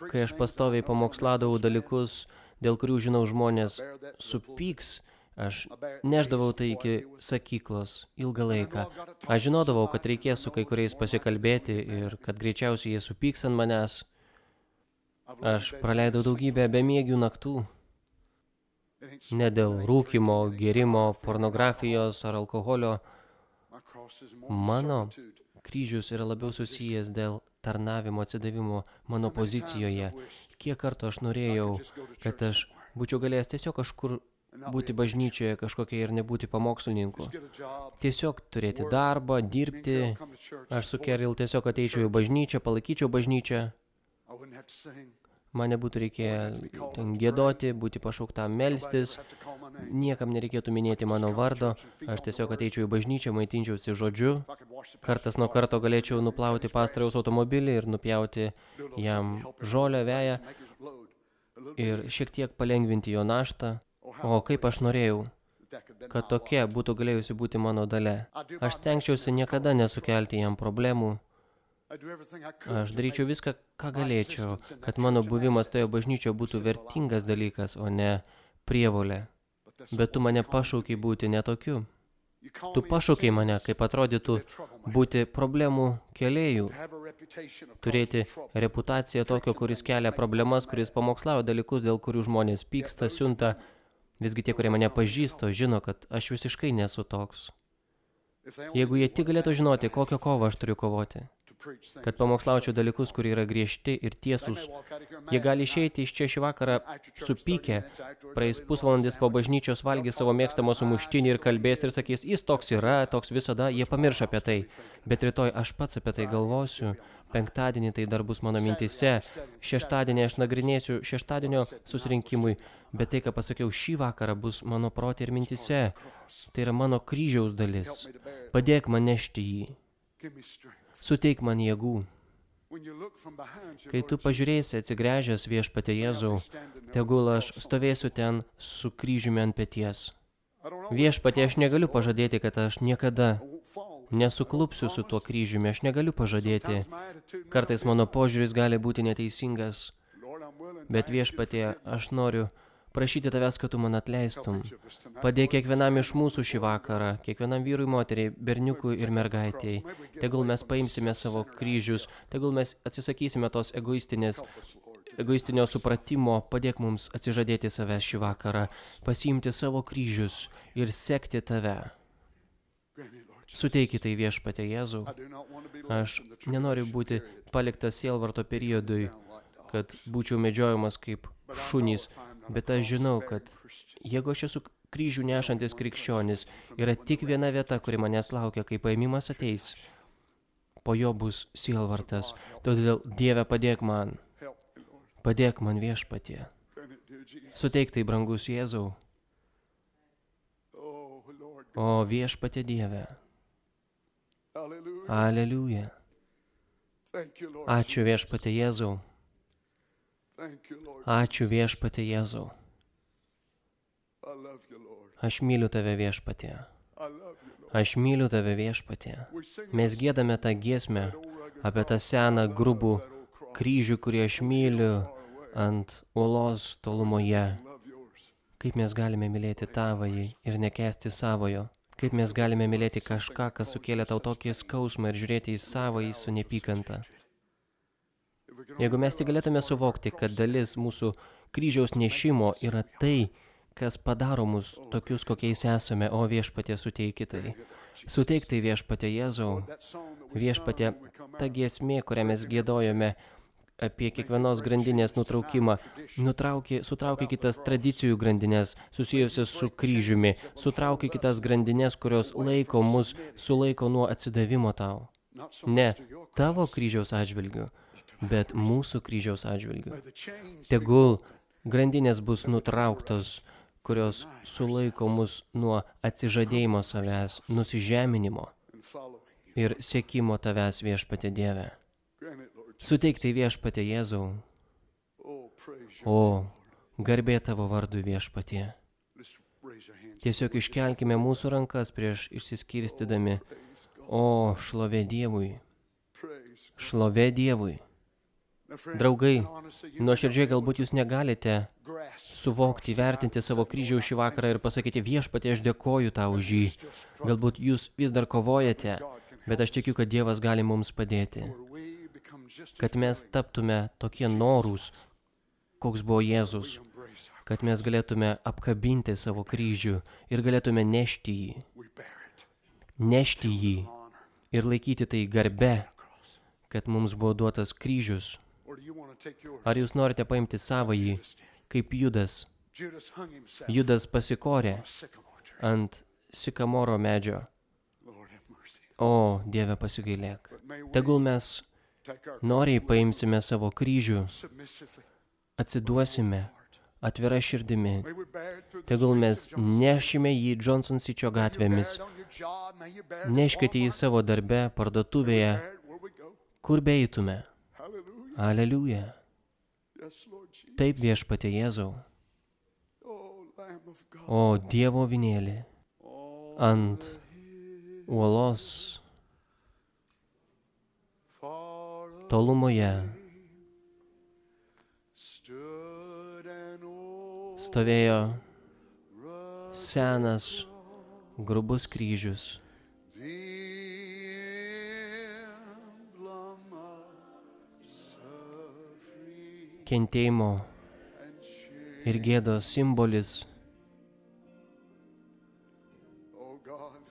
Speaker 1: kai aš pastoviai pamoksladavau dalykus, dėl kurių, žinau, žmonės supyks, aš neždavau tai iki sakyklos ilgą laiką. Aš žinodavau, kad reikės su kai kuriais pasikalbėti ir kad greičiausiai jie supyks ant manęs. Aš praleidau daugybę bemiegių naktų. Ne dėl rūkimo, gerimo, pornografijos ar alkoholio. Mano kryžius yra labiau susijęs dėl tarnavimo atsidavimo mano pozicijoje. Kiek kartų aš norėjau, kad aš būčiau galėjęs tiesiog kažkur būti bažnyčioje kažkokia ir nebūti pamokslininku. Tiesiog turėti darbą, dirbti. Aš su Keril tiesiog ateičiau į bažnyčią, palaikyčiau bažnyčią. Man nebūtų reikėję ten gėdoti, būti pašauktam melstis, niekam nereikėtų minėti mano vardo, aš tiesiog ateičiau į bažnyčią, maitinčiausi žodžiu, kartas nuo karto galėčiau nuplauti pastaraus automobilį ir nupjauti jam žolę, veją ir šiek tiek palengvinti jo naštą. O kaip aš norėjau, kad tokia būtų galėjusi būti mano dalė. Aš stengčiausi niekada nesukelti jam problemų, Aš daryčiau viską, ką galėčiau, kad mano buvimas toje bažnyčioje būtų vertingas dalykas, o ne prievolė. Bet tu mane pašaukiai būti netokiu. Tu pašaukiai mane, kaip atrodytų, būti problemų keliejų, turėti reputaciją tokio, kuris kelia problemas, kuris pamokslavo dalykus, dėl kurių žmonės pyksta, siunta. Visgi tie, kurie mane pažįsto, žino, kad aš visiškai nesu toks. Jeigu jie tik galėtų žinoti, kokią kovą aš turiu kovoti kad pamokslaučiau dalykus, kurie yra griežti ir tiesūs. Jie gali išeiti iš čia šį vakarą supykę, praeis pusvalandis po bažnyčios valgys savo mėgstamą sumuštinį ir kalbės ir sakys, jis toks yra, toks visada, jie pamirš apie tai. Bet rytoj aš pats apie tai galvosiu, penktadienį tai dar bus mano mintise, šeštadienį aš nagrinėsiu šeštadienio susirinkimui, bet tai, ką pasakiau šį vakarą, bus mano protė ir mintise. Tai yra mano kryžiaus dalis. Padėk man nešti jį. Suteik man jėgų. Kai tu pažiūrėsi atsigręžęs viešpatė Jėzau, tegul aš stovėsiu ten su kryžiumi ant pėties. Viešpatė, aš negaliu pažadėti, kad aš niekada nesuklupsiu su tuo kryžiumi, aš negaliu pažadėti. Kartais mano požiūris gali būti neteisingas, bet viešpatė, aš noriu prašyti tavęs, kad tu man atleistum. Padėk kiekvienam iš mūsų šį vakarą, kiekvienam vyrui, moteriai, berniukui ir mergaitėjai. Tegul mes paimsime savo kryžius, tegul mes atsisakysime tos egoistinės, egoistinio supratimo, padėk mums atsižadėti savęs šį vakarą, pasiimti savo kryžius ir sekti tave. Suteikite tai viešpatė Jėzau. Aš nenoriu būti paliktas sielvarto periodui, kad būčiau medžiojamas kaip šunys, Bet aš žinau, kad jeigu aš esu kryžių nešantis krikščionis, yra tik viena vieta, kuri manęs laukia, kai paėmimas ateis. Po jo bus sielvartas. Todėl Dieve padėk man. Padėk man viešpatie. Suteik tai, brangus Jėzau. O viešpatie Dieve. Aleliuja. Ačiū viešpatie Jėzau. Ačiū viešpatė Jėzau. Aš myliu tave viešpatė. Aš myliu tave viešpatė. Mes gėdame tą giesmę apie tą seną grubų kryžių, kurį aš myliu ant uolos tolumoje. Kaip mes galime mylėti tavąjį ir nekesti savojo? Kaip mes galime mylėti kažką, kas sukėlė tau tokį skausmą ir žiūrėti į savąjį su nepykanta? Jeigu mes tik galėtume suvokti, kad dalis mūsų kryžiaus nešimo yra tai, kas padaro mus tokius, kokiais esame, o viešpatė suteikitai. Suteiktai viešpatė Jėzau, viešpatė ta giesmė, kurią mes gėdojame, apie kiekvienos grandinės nutraukimą. Nutraukė, sutraukė kitas tradicijų grandinės susijusias su kryžiumi. Sutraukė kitas grandinės, kurios laiko mus, sulaiko nuo atsidavimo tau. Ne tavo kryžiaus atžvilgiu, bet mūsų kryžiaus atžvilgiu. Tegul grandinės bus nutrauktos, kurios sulaiko mus nuo atsižadėjimo savęs, nusižeminimo ir sėkimo tavęs viešpatė Dieve. Suteik tai viešpatė Jėzau. O, garbė tavo vardu viešpatie. Tiesiog iškelkime mūsų rankas prieš išsiskirstydami. O, šlovė Dievui. Šlovė Dievui. Draugai, nuoširdžiai galbūt jūs negalite suvokti, vertinti savo kryžiaus šį vakarą ir pasakyti viešpatė, aš dėkoju tau už jį. Galbūt jūs vis dar kovojate, bet aš tikiu, kad Dievas gali mums padėti. Kad mes taptume tokie norūs, koks buvo Jėzus. Kad mes galėtume apkabinti savo kryžių ir galėtume nešti jį. Nešti jį ir laikyti tai garbe, kad mums buvo duotas kryžius Ar jūs norite paimti savąjį, kaip Judas? Judas pasikorė ant sikamoro medžio. O, Dieve pasigailėk. Tegul mes noriai paimsime savo kryžių, atsiduosime atvira širdimi. Tegul mes nešime jį Johnson Sičio gatvėmis. Neškite jį savo darbe, parduotuvėje, kur beitume. Aleliuja. Taip viešpatė Jėzau. O Dievo vinėlį ant uolos tolumoje stovėjo senas grubus kryžius. Kentėjimo ir gėdos simbolis.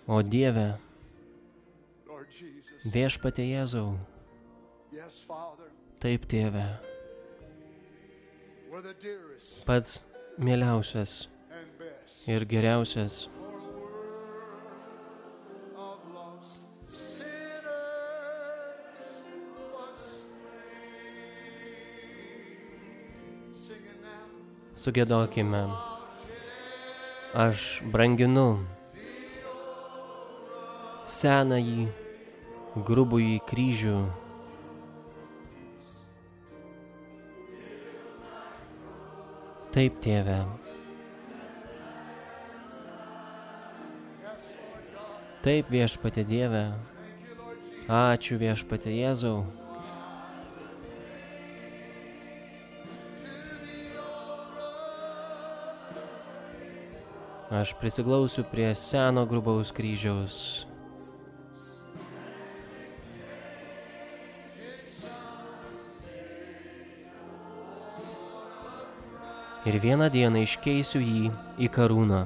Speaker 1: O Dieve, viešpatė Jėzau, taip tėve, pats mieliausias ir geriausias Sugėdokime. Aš branginu senąjį grubųjį kryžių. Taip, tėve. Taip, viešpatė Dieve. Ačiū viešpatė Jėzau. Aš prisiglausiu prie seno grubaus kryžiaus. Ir vieną dieną iškeisiu jį į karūną.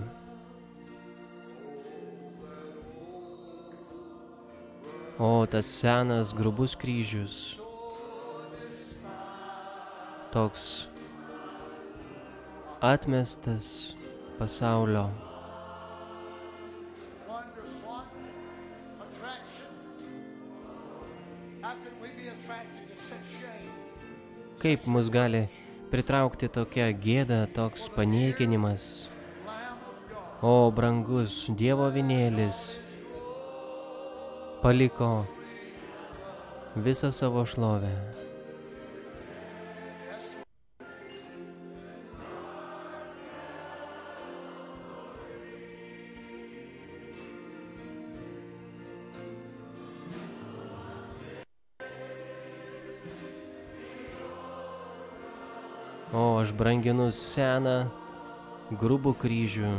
Speaker 1: O tas senas grubus kryžius, toks atmestas, pasaulio. Kaip mus gali pritraukti tokia gėda, toks paniekinimas? O brangus Dievo vinėlis paliko visą savo šlovę. Aš branginu seną, grubų kryžių.